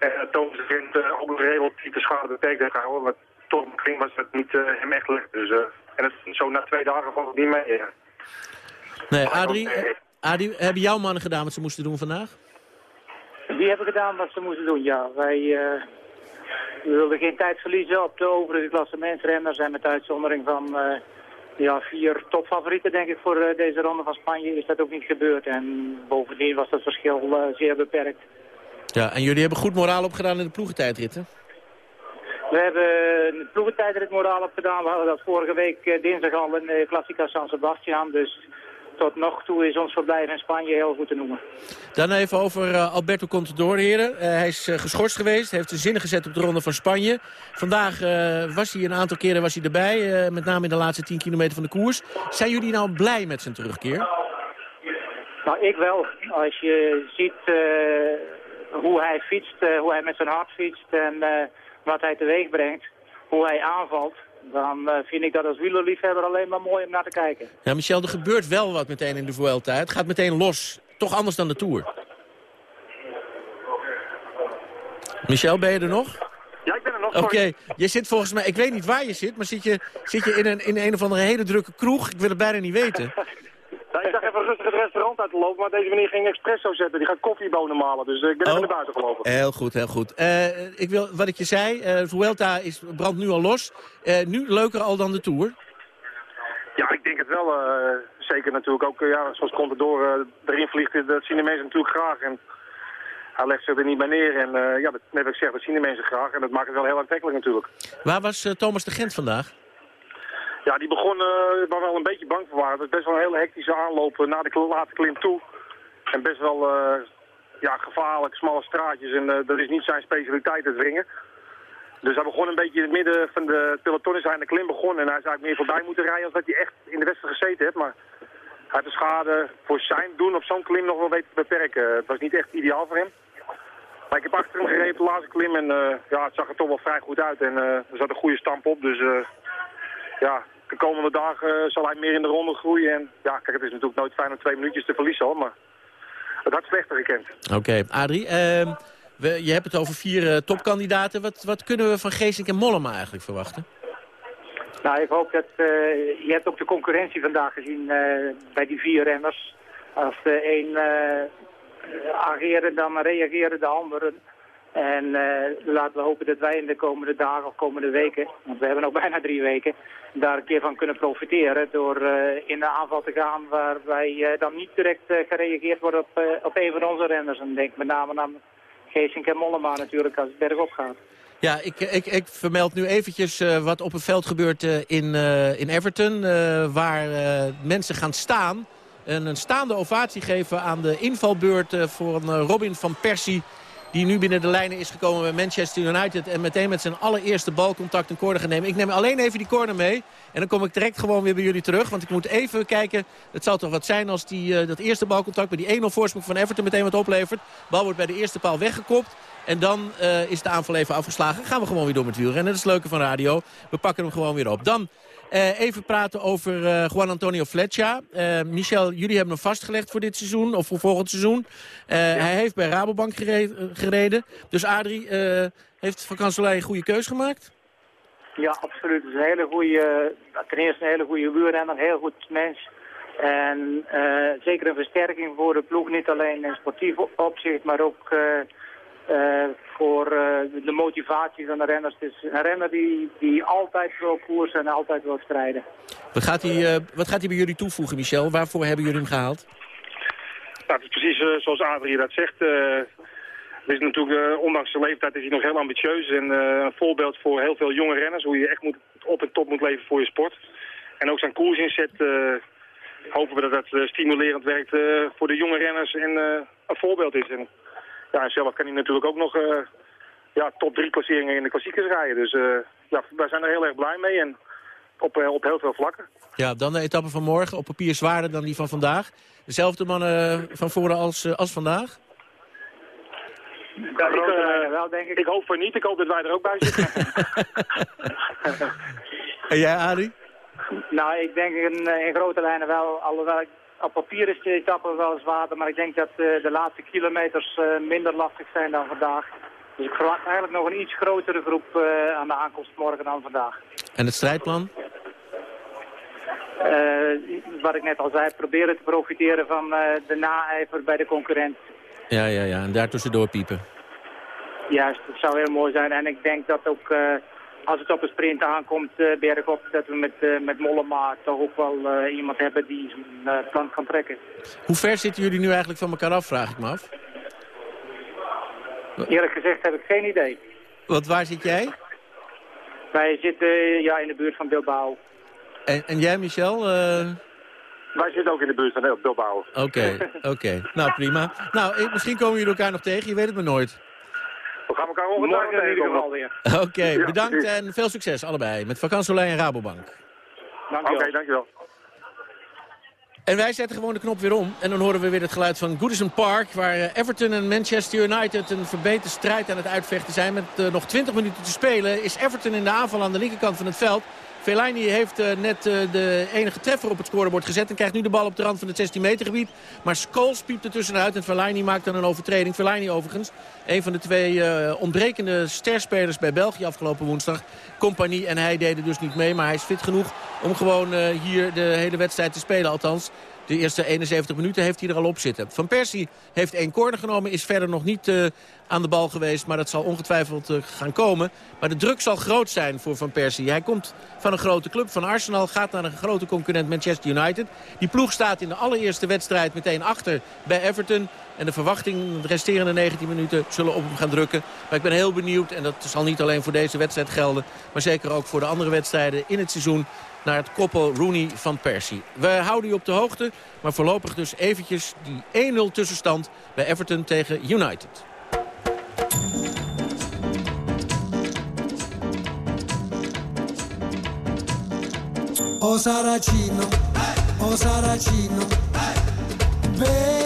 S16: En uh, Thomas de Gent ook nog relatief de schade beperkt heeft gehouden. Maar toch was het niet hem echt licht. Dus, en het, zo na twee dagen valt het niet mee.
S9: Nee, Adrie, Adrie, hebben jouw mannen gedaan wat ze moesten doen vandaag?
S17: Die hebben gedaan wat ze moesten doen, ja. Wij we wilden geen tijd verliezen op de overige klassementsrenners. En met uitzondering van uh, ja, vier topfavorieten, denk ik, voor uh, deze ronde van Spanje is dat ook niet gebeurd. En bovendien was dat verschil uh, zeer beperkt.
S9: Ja, en jullie hebben goed moraal opgedaan in de ploegentijdritten?
S17: We hebben de ploegentijdrit moraal opgedaan. We hadden dat vorige week dinsdag al in de Classica San Sebastian. Dus tot nog toe is ons verblijf in Spanje heel goed te noemen.
S9: Dan even over uh, Alberto Contador, heren. Uh, hij is uh, geschorst geweest, heeft zijn zinnen gezet op de Ronde van Spanje. Vandaag was hij een aantal keren was hij erbij, met name in de laatste 10 kilometer van de koers. Zijn jullie nou blij met zijn terugkeer?
S17: Nou, ik wel. Als je ziet hoe hij fietst, hoe hij met zijn hart fietst en wat hij teweeg brengt, hoe hij aanvalt dan uh, vind ik dat als wielerliefhebber alleen maar mooi om naar te kijken.
S9: Ja, Michel, er gebeurt wel wat meteen in de Vuelta. Het gaat meteen los. Toch anders dan de Tour. Michel, ben je er nog?
S16: Ja, ik ben er nog.
S9: Oké, okay. je zit volgens mij, ik weet niet waar je zit, maar zit je, zit je in, een, in een of andere hele drukke kroeg? Ik wil het bijna niet weten.
S16: Nou, ik dacht even rustig het restaurant uit te lopen, maar deze meneer ging espresso zetten. Die gaat koffiebonen malen, dus ik ben oh. even naar buiten gelopen.
S9: Heel goed, heel goed. Uh, ik wil, wat ik je zei, uh, Vuelta is, brandt nu al los. Uh, nu leuker al dan de Tour?
S16: Ja, ik denk het wel. zeker natuurlijk ook, ja, zoals Contador erin vliegt, dat zien de mensen natuurlijk graag. En hij legt zich er niet bij neer. En ja, dat, net wat ik zeg, dat zien de mensen graag. En dat maakt het wel heel aantrekkelijk natuurlijk.
S9: Waar was Thomas de Gent vandaag?
S16: Ja, die begon uh, waar we wel een beetje bang voor waren. Het is best wel een hele hectische aanloop naar de late klim toe. En best wel uh, ja, gevaarlijk, smalle straatjes. En uh, dat is niet zijn specialiteit, het ringen. Dus hij begon een beetje in het midden van de peloton is hij aan de klim begonnen. En hij zou eigenlijk meer voorbij moeten rijden als dat hij echt in de wedstrijd gezeten heeft. Maar hij had de schade voor zijn doen op zo'n klim nog wel weten te beperken. Het was niet echt ideaal voor hem. Maar ik heb achter hem gereden de laatste klim en ja, het zag er toch wel vrij goed uit. En er zat een goede stamp op, dus ja, de komende dagen zal hij meer in de ronde groeien. En ja, kijk, het is natuurlijk nooit fijn om twee minuutjes te verliezen hoor, maar het had slechter gekend.
S9: Oké, Adrie, uh, we, je hebt het over vier uh, topkandidaten. Wat, wat kunnen we van Geesink en Mollema eigenlijk verwachten?
S17: Nou, ik hoop dat... Uh, je hebt ook de concurrentie vandaag gezien bij die vier renners. Als de een ageren, dan reageren de anderen. En uh, laten we hopen dat wij in de komende dagen of komende weken, want we hebben nog bijna drie weken, daar een keer van kunnen profiteren door uh, in de aanval te gaan waarbij uh, dan niet direct gereageerd wordt op, op een van onze renners. En denk met name aan Geesink en Mollema natuurlijk als het bergop gaat.
S9: Ja, ik, ik, ik vermeld nu eventjes wat op het veld gebeurt in, in Everton, waar mensen gaan staan en een staande ovatie geven aan de invalbeurt voor een Robin van Persie Die nu binnen de lijnen is gekomen bij Manchester United. En meteen met zijn allereerste balcontact een corner gaan nemen. Ik neem alleen even die corner mee. En dan kom ik direct gewoon weer bij jullie terug. Want ik moet even kijken. Het zal toch wat zijn als die, dat eerste balcontact... bij die 1-0 voorsprong van Everton meteen wat oplevert. Bal wordt bij de eerste paal weggekopt. En dan uh, is de aanval even afgeslagen. Gaan we gewoon weer door met wielrennen. Dat is het leuke van radio. We pakken hem gewoon weer op. Dan uh, even praten over uh, Juan Antonio Fletcher. Michel, jullie hebben hem vastgelegd voor dit seizoen. Of voor volgend seizoen. Ja. Hij heeft bij Rabobank gereden. gereden. Dus Adrie, heeft Van Kanselij een goede keus gemaakt?
S17: Ja, absoluut. Het is een hele goede, ten eerste een hele goede wielrenner. Een heel goed mens. En zeker een versterking voor de ploeg. Niet alleen in sportief opzicht, maar ook uh, voor uh, de motivatie van de renners. Het is een renner die, die altijd wil koersen en altijd wil strijden.
S9: Wat gaat, hij, uh, wat gaat hij bij jullie toevoegen, Michel? Waarvoor hebben jullie hem gehaald?
S16: Nou, het is precies zoals Adrie dat zegt. het is natuurlijk, ondanks zijn leeftijd is hij nog heel ambitieus. En een voorbeeld voor heel veel jonge renners. Hoe je echt moet, op en top moet leven voor je sport. En ook zijn koersinzet hopen we dat dat stimulerend werkt voor de jonge renners. En een voorbeeld is. En, ja, en zelf kan hij natuurlijk ook nog uh, ja, top drie klasseringen in de klassiekers rijden. Dus uh, ja, wij zijn er heel erg blij mee en op, uh, op heel veel vlakken.
S9: Ja, dan de etappe van morgen. Op papier zwaarder dan die van vandaag. Dezelfde mannen van voren als, als vandaag?
S16: Ja, ik, wel, denk ik. ik hoop voor niet. Ik hoop dat wij er ook bij zitten.
S9: en jij, Adi?
S17: Nou, ik denk in, in grote lijnen wel. Alhoewel ik op papier is de etappe wel zwaarder, maar ik denk dat uh, de laatste kilometers uh, minder lastig zijn dan vandaag. Dus ik verwacht eigenlijk nog een iets grotere groep uh, aan de aankomst morgen dan vandaag.
S9: En het strijdplan?
S17: wat ik net al zei, proberen te profiteren van de naijver bij de concurrent.
S9: Ja, ja, ja. En daartussendoor piepen.
S17: Juist, dat zou heel mooi zijn. En ik denk dat ook als het op een sprint aankomt, uh, bergop, dat we met, uh, met Mollema toch ook wel uh, iemand hebben die zijn plan kan trekken.
S9: Hoe ver zitten jullie nu eigenlijk van elkaar af, vraag ik me af?
S17: Eerlijk gezegd heb ik geen idee.
S9: Want waar zit jij?
S17: Wij zitten ja, in de buurt van Bilbao.
S9: En, en jij, Michel?
S16: Wij zitten ook in de buurt van Bilbao.
S9: Oké, oké. Nou, prima. Nou, misschien komen jullie elkaar nog tegen, je weet het maar nooit.
S16: We gaan elkaar ongetwijfeld in ieder geval weer.
S9: Oké, okay, ja, bedankt en veel succes allebei met Vakansolei en Rabobank.
S16: Oké, okay, dankjewel.
S9: En wij zetten gewoon de knop weer om. En dan horen we weer het geluid van Goodison Park... waar eh, Everton en Manchester United een verbeterde strijd aan het uitvechten zijn. Met uh, nog 20 minuten te spelen is Everton in de aanval aan de linkerkant van het veld. Fellaini heeft uh, net uh, de enige treffer op het scorebord gezet... en krijgt nu de bal op de rand van het 16 meter gebied. Maar Scholes piept er tussenuit en Fellaini maakt dan een overtreding. Fellaini overigens, een van de twee uh, ontbrekende sterspelers bij België afgelopen woensdag. Compagnie en hij deden dus niet mee, maar hij is fit genoeg... om gewoon hier de hele wedstrijd te spelen, althans... De eerste 71 minuten heeft hij er al op zitten. Van Persie heeft één corner genomen, is verder nog niet uh, aan de bal geweest. Maar dat zal ongetwijfeld uh, gaan komen. Maar de druk zal groot zijn voor Van Persie. Hij komt van een grote club, van Arsenal, gaat naar een grote concurrent Manchester United. Die ploeg staat in de allereerste wedstrijd meteen achter bij Everton. En de verwachting, de resterende 19 minuten, zullen op hem gaan drukken. Maar ik ben heel benieuwd, en dat zal niet alleen voor deze wedstrijd gelden... maar zeker ook voor de andere wedstrijden in het seizoen naar het koppel Rooney van Persie. We houden u op de hoogte, maar voorlopig dus eventjes die 1-0 tussenstand bij Everton tegen United.
S18: O Saracino, o Saracino, bello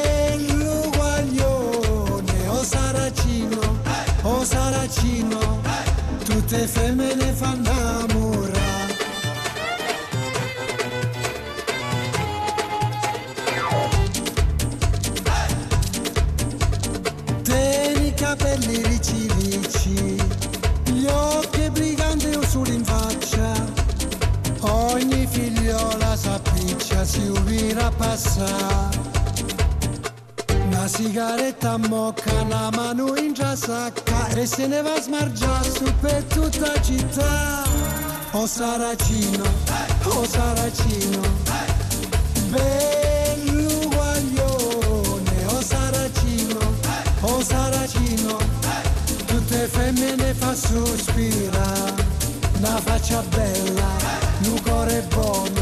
S18: quante femmine fanno innamorare hey! Tieni i capelli ricci ricci Gli occhi briganti o in faccia Ogni figliola s'appiccia si ubira passare Una sigaretta mocca, una mano in già e se ne va a smargiare su per tutta la città. O oh Saracino, o oh Saracino, bello guaglione, o oh Saracino, o Saracino, tutte femmine fa sospira, una faccia bella, un cuore buono,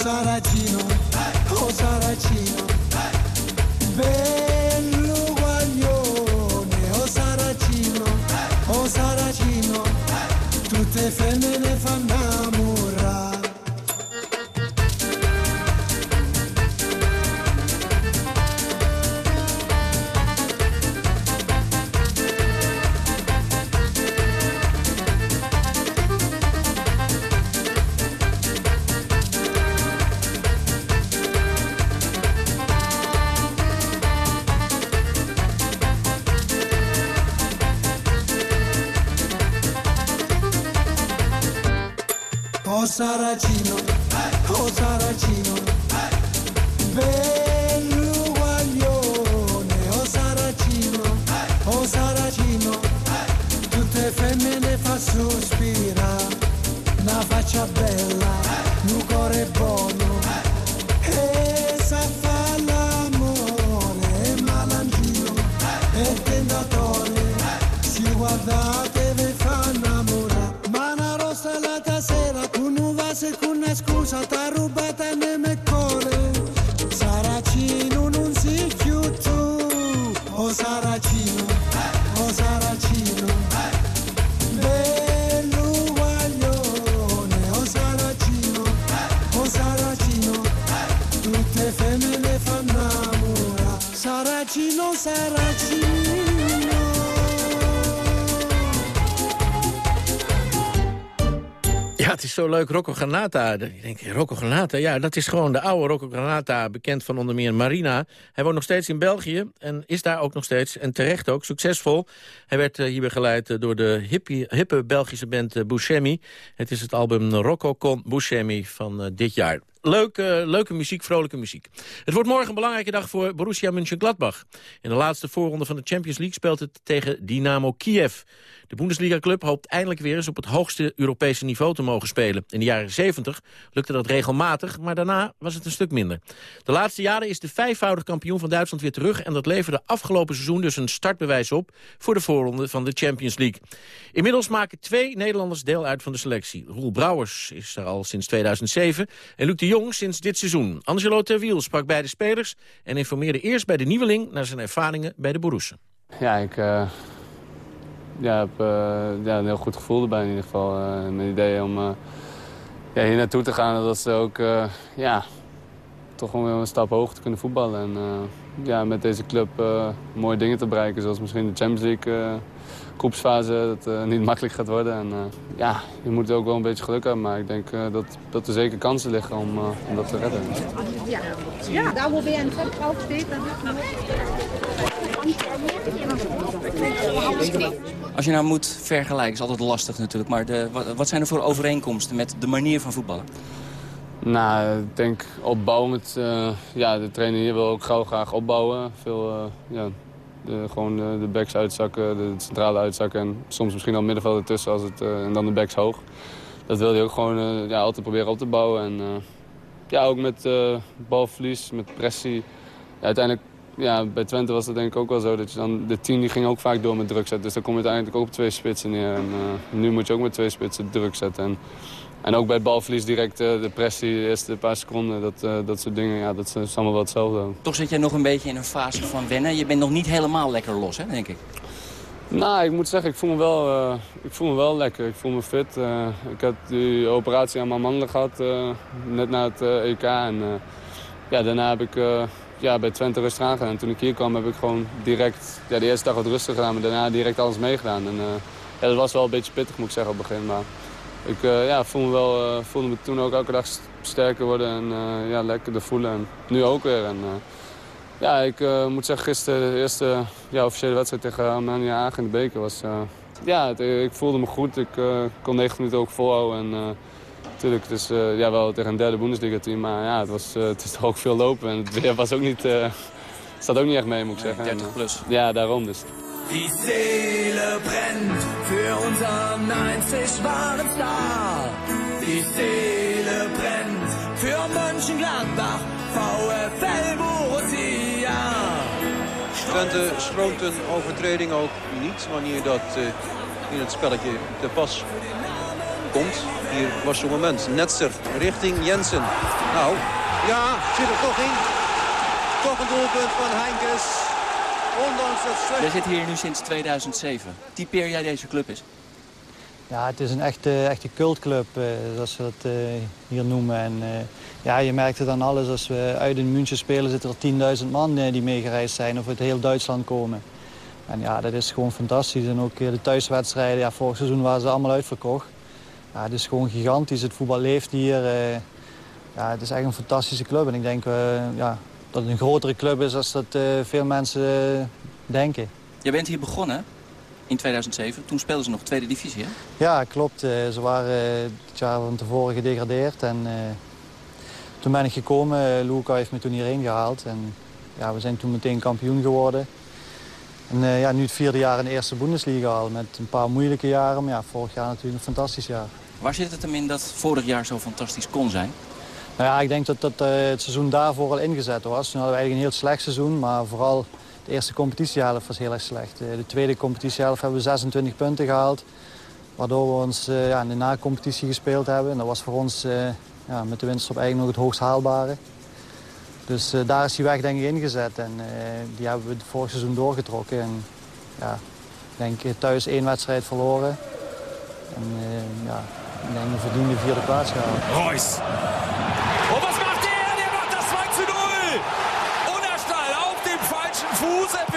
S18: Saracino, oh Saracino, bello guaglione, oh Saracino, oh Saracino, tutte femmine fanno Oh Saracino,
S9: leuk. Rocco Granata. Ik denk, Rocco Granata, ja, dat is gewoon de oude Rocco Granata. Bekend van onder meer Marina. Hij woont nog steeds in België en is daar ook nog steeds. En terecht ook, succesvol. Hij werd eh, hier begeleid eh, door de hippie, hippe Belgische band uh, Buscemi. Het is het album Rocco con Buscemi van eh, dit jaar. Leuke, leuke muziek, vrolijke muziek. Het wordt morgen een belangrijke dag voor Borussia Mönchengladbach. In de laatste voorronde van de Champions League speelt het tegen Dynamo Kiev. De Bundesliga-club hoopt eindelijk weer eens op het hoogste Europese niveau te mogen spelen. In de jaren 70 lukte dat regelmatig, maar daarna was het een stuk minder. De laatste jaren is de vijfvoudig kampioen van Duitsland weer terug... en dat leverde afgelopen seizoen dus een startbewijs op... voor de voorronde van de Champions League. Inmiddels maken twee Nederlanders deel uit van de selectie. Roel Brouwers is er al sinds 2007 en Luc de Jong sinds dit seizoen. Angelo Terwiel sprak bij de spelers... en informeerde eerst bij de nieuweling naar zijn ervaringen bij de Borussen.
S13: Ja, ik uh, ja, heb uh, ja, een heel goed gevoel erbij in ieder geval. Uh, idee om ja, hier naartoe te gaan. Dat ze ook ja, toch gewoon een stap hoger te kunnen voetballen. En ja, met deze club mooie dingen te bereiken. Zoals misschien de Champions League groepsfase. Dat het niet makkelijk gaat worden. En ja, je moet ook wel een beetje geluk hebben. Maar ik denk dat, dat er zeker kansen liggen om, om dat te redden.
S19: Ja, ja. daar waar weer een
S20: Als je nou moet vergelijken, is altijd lastig natuurlijk. Maar de, wat, wat zijn er voor overeenkomsten met de manier van voetballen?
S13: Nou, ik denk opbouwen met... Uh, ja, de trainer hier wil ook gauw graag opbouwen. Veel, uh, ja, gewoon de, backs uitzakken, de centrale uitzakken. En soms misschien al middenveld ertussen als het, uh, en dan de backs hoog. Dat wil hij ook gewoon ja, altijd proberen op te bouwen. En ja, ook met balverlies, met pressie. Uiteindelijk ja, bij Twente was dat denk ik ook wel zo. Dat je dan, de team die ging ook vaak door met druk zetten. Dus dan kom je uiteindelijk ook op twee spitsen neer. En, nu moet je ook met twee spitsen druk zetten. En, en ook bij balverlies direct uh, de pressie, de eerste paar seconden. Dat, uh, dat soort dingen, ja, dat is allemaal wel hetzelfde.
S20: Toch zit jij nog een beetje in een fase van wennen. Je bent nog niet helemaal lekker los, hè, denk ik.
S13: Nou, ik moet zeggen, ik voel me wel, ik voel me wel lekker. Ik voel me fit. ik heb die operatie aan mijn mandelen gehad, net na het EK. En ja, daarna heb ik ja, bij Twente rustig aangedaan. En toen ik hier kwam heb ik gewoon direct, ja, de eerste dag wat rustig gedaan, maar daarna direct alles meegedaan. En ja, dat was wel een beetje pittig moet ik zeggen op het begin. Maar ik uh, ja, voel me wel, uh, voelde me toen ook elke dag sterker worden en ja, lekkerder voelen. En nu ook weer. En, ja, ik moet zeggen, gisteren de eerste ja, officiële wedstrijd tegen Armania Haag in de beker was... ja, het, ik voelde me goed. Ik kon 90 minuten ook volhouden. En, Natuurlijk, het is uh, ja, wel tegen een derde Bundesliga-team, maar ja, het, was, uh, het is toch ook veel lopen. En het weer was ook niet, uh, staat ook niet echt mee, moet ik zeggen.
S20: 30 plus.
S13: ja, daarom dus.
S18: Die Seele brennt für unseren 90 waren Star. Die Seele brennt für Mönchengladbach, VfL Borussia.
S21: Twente stroomt een overtreding ook niet wanneer dat in het spelletje te pas komt. hier was zo'n moment. Netzer richting Jensen. Nou, ja, zit er toch in. Toch een doelpunt van Heinkes. Ondanks het slecht...
S20: Jij zit hier nu sinds 2007. Typeer jij deze club eens?
S22: Ja, het is een echte, echte cultclub, eh, zoals we dat eh, hier noemen. En, eh, ja, je merkt het aan alles. Als we uit in München spelen, zitten er 10.000 man die meegereisd zijn of uit heel Duitsland komen. En ja, dat is gewoon fantastisch. En ook de thuiswedstrijden, ja, vorig seizoen waren ze allemaal uitverkocht. Ja, het is gewoon gigantisch. Het voetbal leeft hier. eh, ja, het is echt een fantastische club. En ik denk eh, ja, dat het een grotere club is dan dat eh, veel mensen eh, denken.
S20: Je bent hier begonnen in 2007. Toen speelden ze nog tweede divisie, hè?
S22: Ja, klopt. Eh, ze waren het jaar van tevoren gedegradeerd. En toen ben ik gekomen. Luca heeft me toen hierheen gehaald. En ja, we zijn toen meteen kampioen geworden. En ja, nu het vierde jaar in de eerste Bundesliga al. Met een paar moeilijke jaren. Maar ja, vorig jaar natuurlijk een fantastisch jaar.
S20: Waar zit het hem in dat vorig jaar zo fantastisch kon zijn?
S22: Nou ja, ik denk dat, dat eh, het seizoen daarvoor al ingezet was. Toen hadden we eigenlijk een heel slecht seizoen. Maar vooral de eerste competitiehelft was heel erg slecht. Eh, de tweede competitiehelft hebben we 26 punten gehaald. Waardoor we ons eh, ja, in de na-competitie gespeeld hebben. En dat was voor ons ja, met de winst op eigen nog het hoogst haalbare. Dus daar is die weg denk ik ingezet. En die hebben we het vorig seizoen doorgetrokken. En ja, ik denk thuis één wedstrijd verloren. En ja, ik denk een verdiende vierde plaats gehaald.
S23: Reus.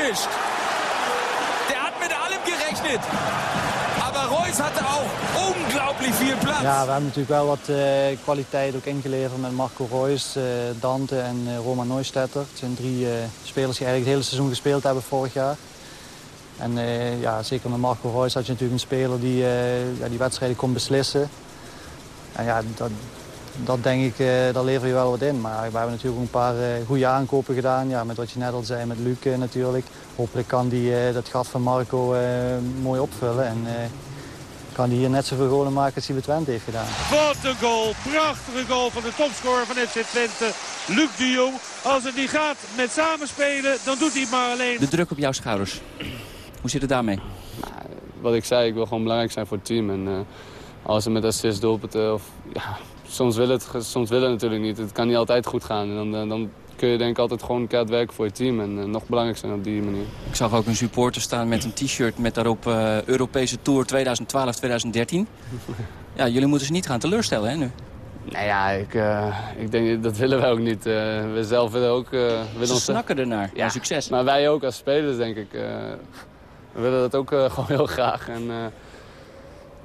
S23: Der hat mit allem gerechnet. Aber Reus hatte auch unglaublich viel Platz.
S22: Ja, we hebben natuurlijk wel wat eh, kwaliteit ook ingeleverd met Marco Reus, eh, Dante en eh, Roman Neustetter. Het zijn drie spelers die eigenlijk het hele seizoen gespeeld hebben vorig jaar. En ja, zeker met Marco Reus had je natuurlijk een speler die ja, die wedstrijden kon beslissen. En ja, dat, dat denk ik, eh, daar lever je wel wat in. Maar we hebben natuurlijk ook een paar eh, goede aankopen gedaan. Ja, met wat je net al zei, met Luc eh, natuurlijk. Hopelijk kan die eh, dat gat van Marco eh, mooi opvullen. En eh, kan die hier net zoveel golen maken als hij bij Twente heeft gedaan.
S24: Wat een goal. Prachtige goal van de topscorer van FC Twente, Luc de Jong. Als het niet gaat met samenspelen, dan doet hij het maar alleen.
S20: De druk op jouw schouders. Hoe zit het daarmee?
S13: Wat ik zei, ik wil gewoon belangrijk zijn voor het team. En eh, als we met assist doelpunten of... Ja, soms wil het, soms wil het natuurlijk niet. Het kan niet altijd goed gaan. En dan, eh, dan kun je denk ik altijd gewoon keihard werken voor je team. En eh, nog belangrijk zijn op die manier.
S20: Ik zag ook een supporter staan met een t-shirt met daarop eh, Europese Tour 2012-2013. Ja, jullie moeten ze niet gaan teleurstellen, hè, nu?
S13: Nou ja, ik, ik denk dat willen wij ook niet. We zelf willen ook... willen
S20: Ze
S13: ons-
S20: snakken ernaar,
S13: Ja,
S20: succes.
S13: Maar wij ook als spelers, denk ik. we willen dat ook gewoon heel graag. En,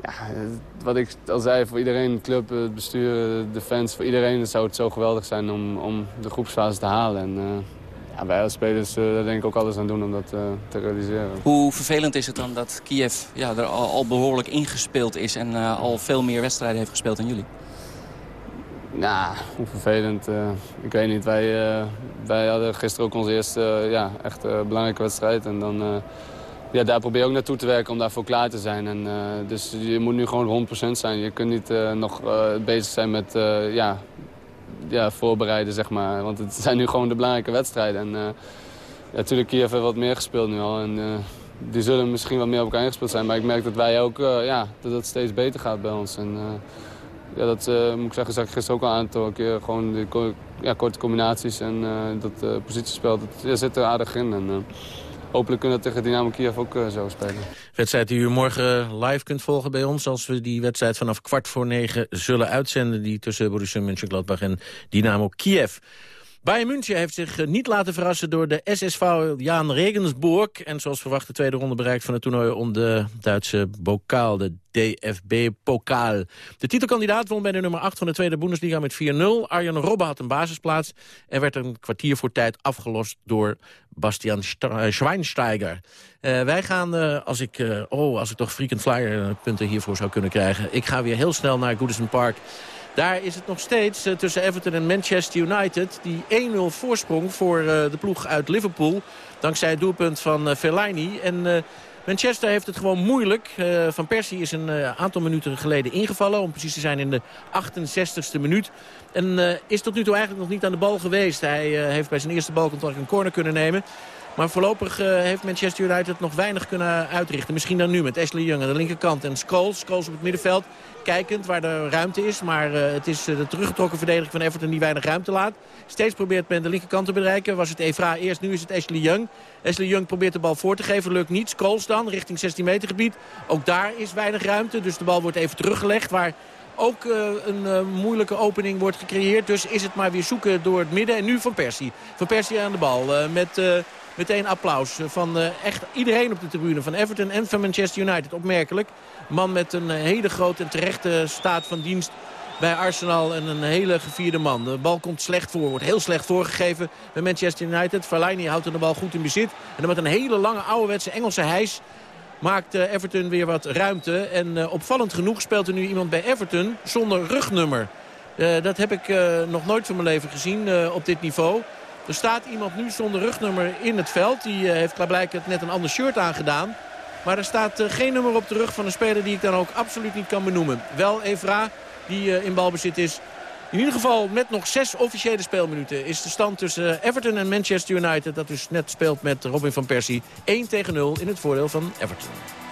S13: ja, eh, wat ik al zei, voor iedereen, de club, het bestuur, de fans, voor iedereen zou het zo geweldig zijn om, om de groepsfase te halen. En eh, ja, wij als spelers uh, daar denk ik ook alles aan doen om dat eh, te realiseren.
S20: Hoe vervelend is het dan dat Kiev ja, er al, al behoorlijk ingespeeld is... en eh, al veel meer wedstrijden heeft gespeeld dan jullie?
S13: Nou, hoe vervelend. eh, ik weet niet. Wij, eh, wij hadden gisteren ook onze eerste eh, ja, echt eh, belangrijke wedstrijd. En dan, eh, ja, daar probeer je ook naartoe te werken om daarvoor klaar te zijn. En, eh, dus je moet nu gewoon 100% zijn. Je kunt niet eh, nog eh, bezig zijn met ja, ja, voorbereiden, zeg maar. Want het zijn nu gewoon de belangrijke wedstrijden. En, natuurlijk, Kiev heeft wat meer gespeeld nu al. En, die zullen misschien wat meer op elkaar ingespeeld zijn. Maar ik merk dat wij ook, ja, dat het steeds beter gaat bij ons. En, ja, dat moet ik zeggen, zag ik gisteren ook al aan. Een keer gewoon die ja, korte combinaties en dat positiespel, dat ja, zit er aardig in. En, hopelijk kunnen we tegen Dynamo Kiev ook eh, zo spelen.
S9: Wedstrijd die u morgen live kunt volgen bij ons... als we die wedstrijd vanaf kwart voor negen zullen uitzenden... die tussen Borussia Mönchengladbach en Dynamo Kiev. Bayern München heeft zich eh, niet laten verrassen door de SSV Jaan Regensburg... en zoals verwacht de tweede ronde bereikt van het toernooi... om de Duitse bokaal, de DFB-pokaal. De titelkandidaat won bij de nummer 8 van de tweede Bundesliga met 4-0. Arjen Robben had een basisplaats... en werd een kwartier voor tijd afgelost door Bastian eh, Schweinsteiger. Eh, wij gaan, als ik, oh, als ik toch frequent flyer punten hiervoor zou kunnen krijgen... ik ga weer heel snel naar Goodison Park... Daar is het nog steeds eh, tussen Everton en Manchester United. Die 1-0 voorsprong voor eh, de ploeg uit Liverpool. Dankzij het doelpunt van uh, Fellaini. En eh, Manchester heeft het gewoon moeilijk. Eh, van Persie is een eh, aantal minuten geleden ingevallen. Om precies te zijn in de 68ste minuut. En eh, is tot nu toe eigenlijk nog niet aan de bal geweest. Hij eh, heeft bij zijn eerste balcontact een corner kunnen nemen. Maar voorlopig uh, heeft Manchester United nog weinig kunnen uitrichten. Misschien dan nu met Ashley Young aan de linkerkant en Scholes. Scholes op het middenveld kijkend waar de ruimte is. Maar uh, het is de teruggetrokken verdediging van Everton die weinig ruimte laat. Steeds probeert men de linkerkant te bereiken. Was het Evra eerst, nu is het Ashley Young. Ashley Young probeert de bal voor te geven, lukt niet. Scholes dan, richting 16 meter gebied. Ook daar is weinig ruimte, dus de bal wordt even teruggelegd. Waar ook een moeilijke opening wordt gecreëerd. Dus is het maar weer zoeken door het midden. En nu Van Persie. Van Persie aan de bal met... Meteen applaus van echt iedereen op de tribune. Van Everton en van Manchester United. Opmerkelijk. Man met een hele grote en terechte staat van dienst bij Arsenal. En een hele gevierde man. De bal komt slecht voor. Wordt heel slecht voorgegeven bij Manchester United. Fellaini houdt de bal goed in bezit. En dan met een hele lange ouderwetse Engelse hijs maakt Everton weer wat ruimte. En opvallend genoeg speelt er nu iemand bij Everton zonder rugnummer. Dat heb ik nog nooit van mijn leven gezien op dit niveau. Er staat iemand nu zonder rugnummer in het veld. Die heeft klaarblijkelijk net een ander shirt aangedaan. Maar er staat geen nummer op de rug van een speler die ik dan ook absoluut niet kan benoemen. Wel Evra, die in balbezit is. In ieder geval met nog zes officiële speelminuten is de stand tussen Everton en Manchester United. Dat dus net speelt met Robin van Persie. 1 tegen 0 in het voordeel van Everton.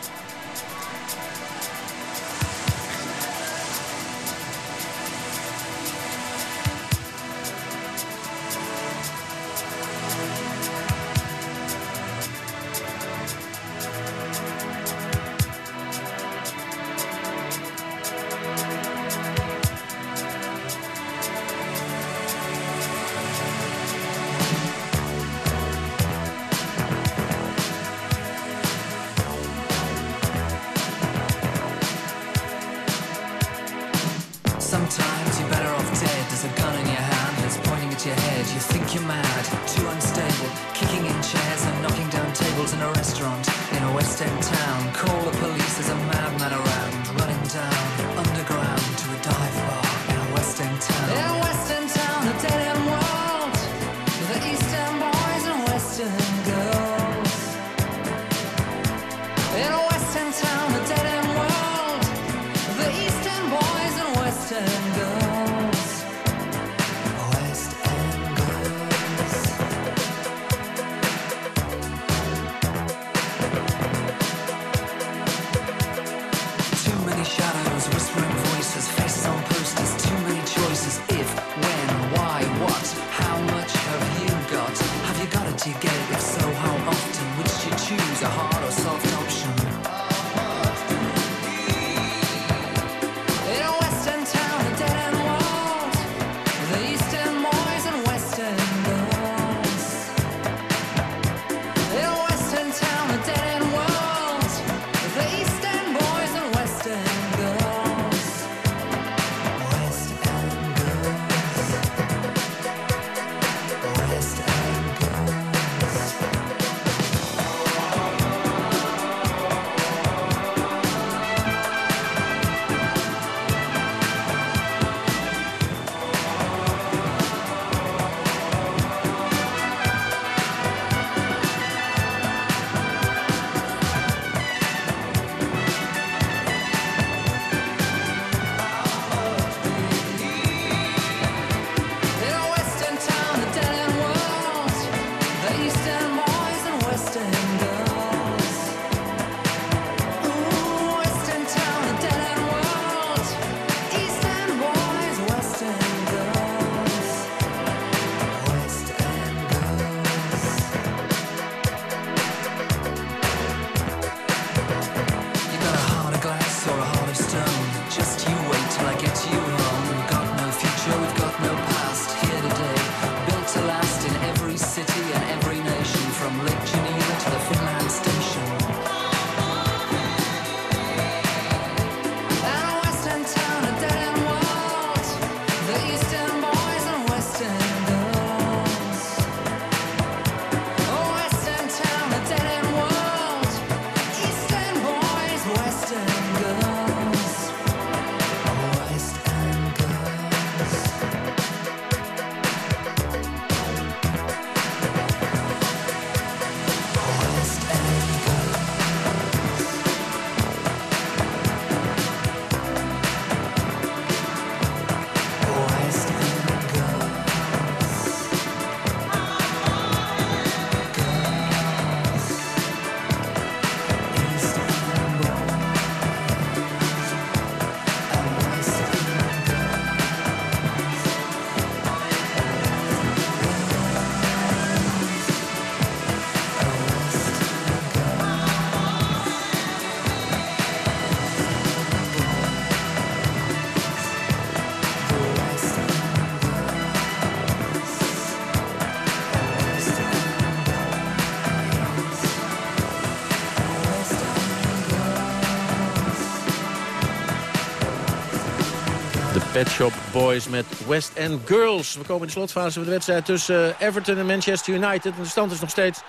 S9: Pet Shop Boys met West End Girls. We komen in de slotfase van de wedstrijd tussen eh, Everton en Manchester United. En de stand is nog steeds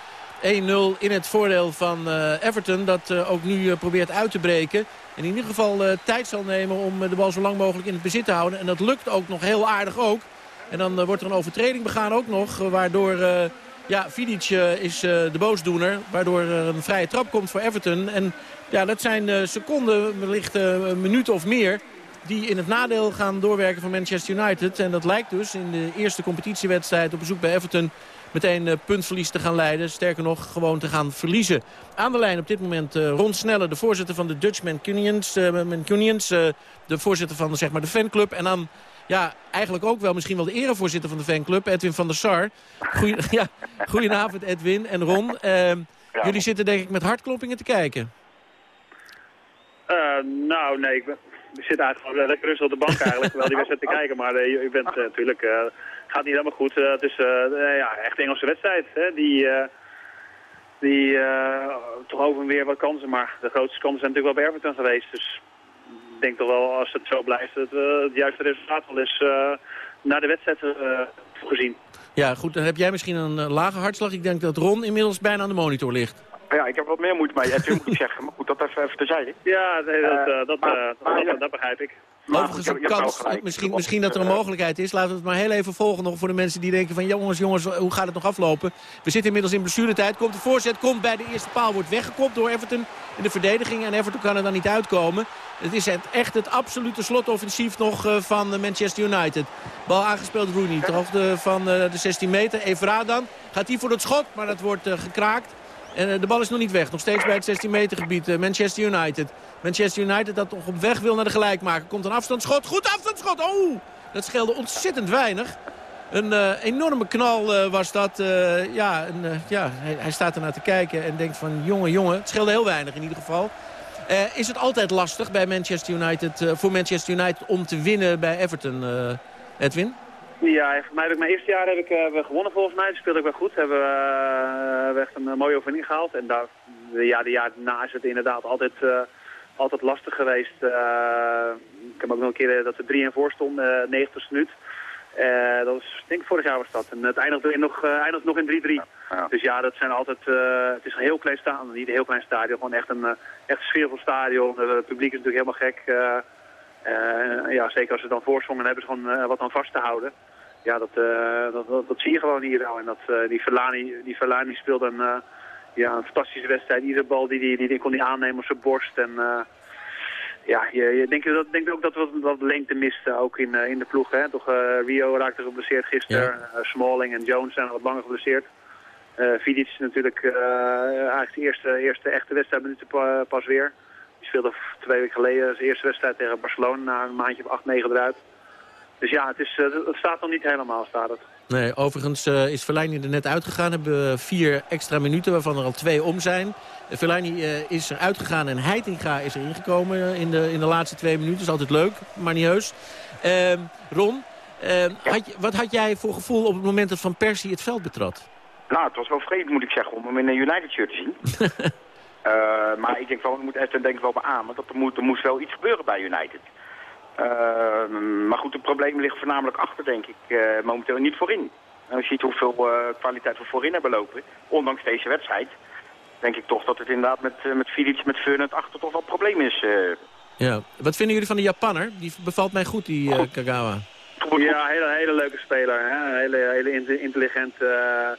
S9: 1-0 in het voordeel van uh, Everton. Dat uh, ook nu probeert uit te breken. En in ieder geval tijd zal nemen om de bal zo lang mogelijk in het bezit te houden. En dat lukt ook nog heel aardig ook. En dan wordt er een overtreding begaan ook nog. Waardoor ja, Vidic is de boosdoener. Waardoor er een vrije trap komt voor Everton. En ja, dat zijn seconden, wellicht een minuut of meer die in het nadeel gaan doorwerken van Manchester United. En dat lijkt dus in de eerste competitiewedstrijd op bezoek bij Everton meteen uh, puntverlies te gaan leiden. Sterker nog, gewoon te gaan verliezen. Aan de lijn op dit moment uh, Ron Sneller, de voorzitter van de Dutch Mancunians. Uh, Mancunians de voorzitter van zeg maar, de fanclub. En dan ja, eigenlijk ook wel misschien wel de erevoorzitter van de fanclub, Edwin van der Sar. Goeie, ja, goedenavond Edwin en Ron. Jullie zitten denk ik met hartkloppingen te kijken.
S25: nou, nee, ik ben, zitten eigenlijk gewoon lekker rustig op de bank eigenlijk, terwijl die wedstrijd te kijken. Maar uh, u bent uh, natuurlijk, uh, gaat niet helemaal goed. het is ja, echt een Engelse wedstrijd. Hè, die die toch over en weer wat kansen, maar de grootste kansen zijn natuurlijk wel bij Everton geweest. Dus ik denk toch wel, als het zo blijft, dat het juiste resultaat wel is naar de wedstrijd gezien.
S9: Ja, goed. Dan heb jij misschien een lage hartslag. Ik denk dat Ron inmiddels bijna aan de monitor ligt.
S25: Ja, ik heb wat meer moeite mee. Edwin moet ik zeggen. Maar goed, dat even, even terzijde. Ja, nee, dat, uh, dat, maar, uh, dat, dat, begrijp ik.
S9: Overigens een kans, misschien, misschien dat er een mogelijkheid is. Laten we het maar heel even volgen nog voor de mensen die denken van... jongens, jongens, hoe gaat het nog aflopen? We zitten inmiddels in blessuretijd. Komt de voorzet, komt bij de eerste paal, wordt weggekopt door Everton in de verdediging. En Everton kan er dan niet uitkomen. Het is het, echt het absolute slotoffensief nog van Manchester United. Bal aangespeeld Rooney, ter hoogte van de 16 meter. Evra dan, gaat hij voor het schot, maar dat wordt gekraakt. En eh, de bal is nog niet weg. Nog steeds bij het 16 meter gebied. Eh, Manchester United. Manchester United dat nog op weg wil naar de gelijkmaker. Komt een afstandsschot. Goed afstandsschot. Oh, dat scheelde ontzettend weinig. Een uh, enorme knal was dat. Ja, een, ja hij, hij, staat ernaar te kijken en denkt van jongen, jongen. Het scheelde heel weinig in ieder geval. is het altijd lastig bij Manchester United, voor Manchester United om te winnen bij Everton, Edwin?
S25: Ja, voor mij heb ik mijn eerste jaar heb ik, uh, gewonnen volgens mij. Dat speelde ik wel goed. Hebben we uh, echt een mooie overwinning gehaald. En daar, ja, de jaar daarna is het inderdaad altijd, uh, altijd lastig geweest. ik heb ook nog een keer dat we 3 en voor stonden, 90 minuut. dat was, denk ik, vorig jaar was dat. En het eindigde nog, eindigt nog in 3-3. Dus ja, dat zijn altijd, het is een heel klein stadion, niet een heel klein stadion. Gewoon echt een, echt een sfeervol stadion. Het publiek is natuurlijk helemaal gek. ja, zeker als ze dan voorstongen, hebben ze gewoon wat aan vast te houden ja, dat, uh, dat, dat, dat, zie je gewoon hier wel. En dat, uh, die Verlani, die Verlani speelde een, uh, ja, een fantastische wedstrijd. Iedere bal die, die, die, die kon hij aannemen op zijn borst. En ja, je, je denk, dat, denk ook dat we wat, wat lengte misten ook in, in de ploeg. Hè? Toch, Rio raakte geblesseerd gisteren. Ja. Smalling en Jones zijn wat langer geblesseerd. Uh, Vidic is natuurlijk eigenlijk de eerste, eerste echte wedstrijd minuten pas weer. Die speelde twee weken geleden zijn eerste wedstrijd tegen Barcelona na een maandje of acht, negen eruit. Dus ja, het, is, eh, het staat nog niet helemaal, staat het.
S9: Nee, overigens uh, is Verlijni er net uitgegaan. Hebben vier extra minuten, waarvan er al twee om zijn. Verlijni uh, is er uitgegaan en Heitinga is er ingekomen in de, in de laatste twee minuten. Dat is altijd leuk, maar niet heus. Uh, Ron, ehm, had, wat had jij voor gevoel op het moment dat Van Persie het veld betrad?
S26: Nou, het was wel vreemd, moet ik zeggen, om hem in een United-shirt te zien. maar ik denk wel, ik moet Esther denk ik wel beamen, dat er, moet, er moest wel iets gebeuren bij United. Uh, maar goed, het probleem ligt voornamelijk achter, denk ik, uh, momenteel niet voorin. En als je ziet hoeveel uh, kwaliteit we voorin hebben lopen, ondanks deze wedstrijd, denk ik toch dat het inderdaad met, uh, met Filic, met Furnett achter toch wel een probleem is.
S9: Ja, wat vinden jullie van de Japanner? Die bevalt mij goed, die uh, Kagawa.
S25: Ja, hele, hele leuke speler. Hè? Hele, hele intelligente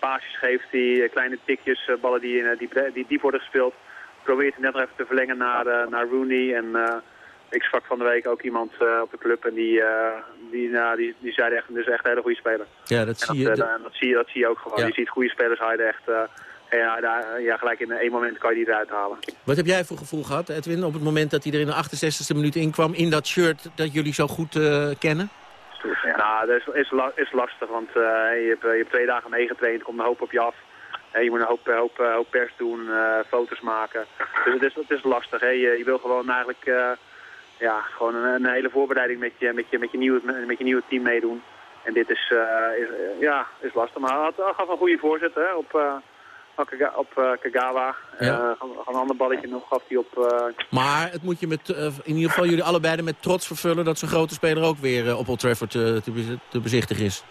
S25: paasjes geeft hij, kleine tikjes, ballen die, die, die diep worden gespeeld. Probeert hij net nog even te verlengen naar, naar Rooney en ik sprak van de week ook iemand uh, op de club en die, uh, die, nou, die, die zei echt, dit is echt een hele goede speler.
S9: Ja, dat zie je.
S25: Dat, uh, dat, zie je, dat zie je ook gewoon. Ja. Je ziet goede spelers hij echt, ja, daar, ja, gelijk in één moment kan je die eruit halen.
S9: Wat heb jij voor gevoel gehad, Edwin, op het moment dat hij er in de 68e minuut inkwam, in dat shirt dat jullie zo goed kennen?
S25: Ja. Nou, dat is, is, is lastig, want je, hebt, je hebt twee dagen meegetraind, komt een hoop op je af. Je moet een hoop, hoop, hoop pers doen, foto's maken. Dus het is, het is lastig. Hè? Je, je wil gewoon eigenlijk ja, gewoon een, een, hele voorbereiding met je, met, je, met, je nieuwe, met je nieuwe team meedoen. En dit is, uh, is uh, ja, is lastig. Maar hij gaf een goede voorzet hè, op, uh, op, Kaga- op eh, Kagawa.
S9: Ja.
S25: Eh, een ander balletje nog gaf hij op... eh,
S9: Maar het moet je met, eh, in ieder geval jullie allebei met trots vervullen... dat zo'n grote speler ook weer eh, op Old Trafford eh, te, te bezichtigen is.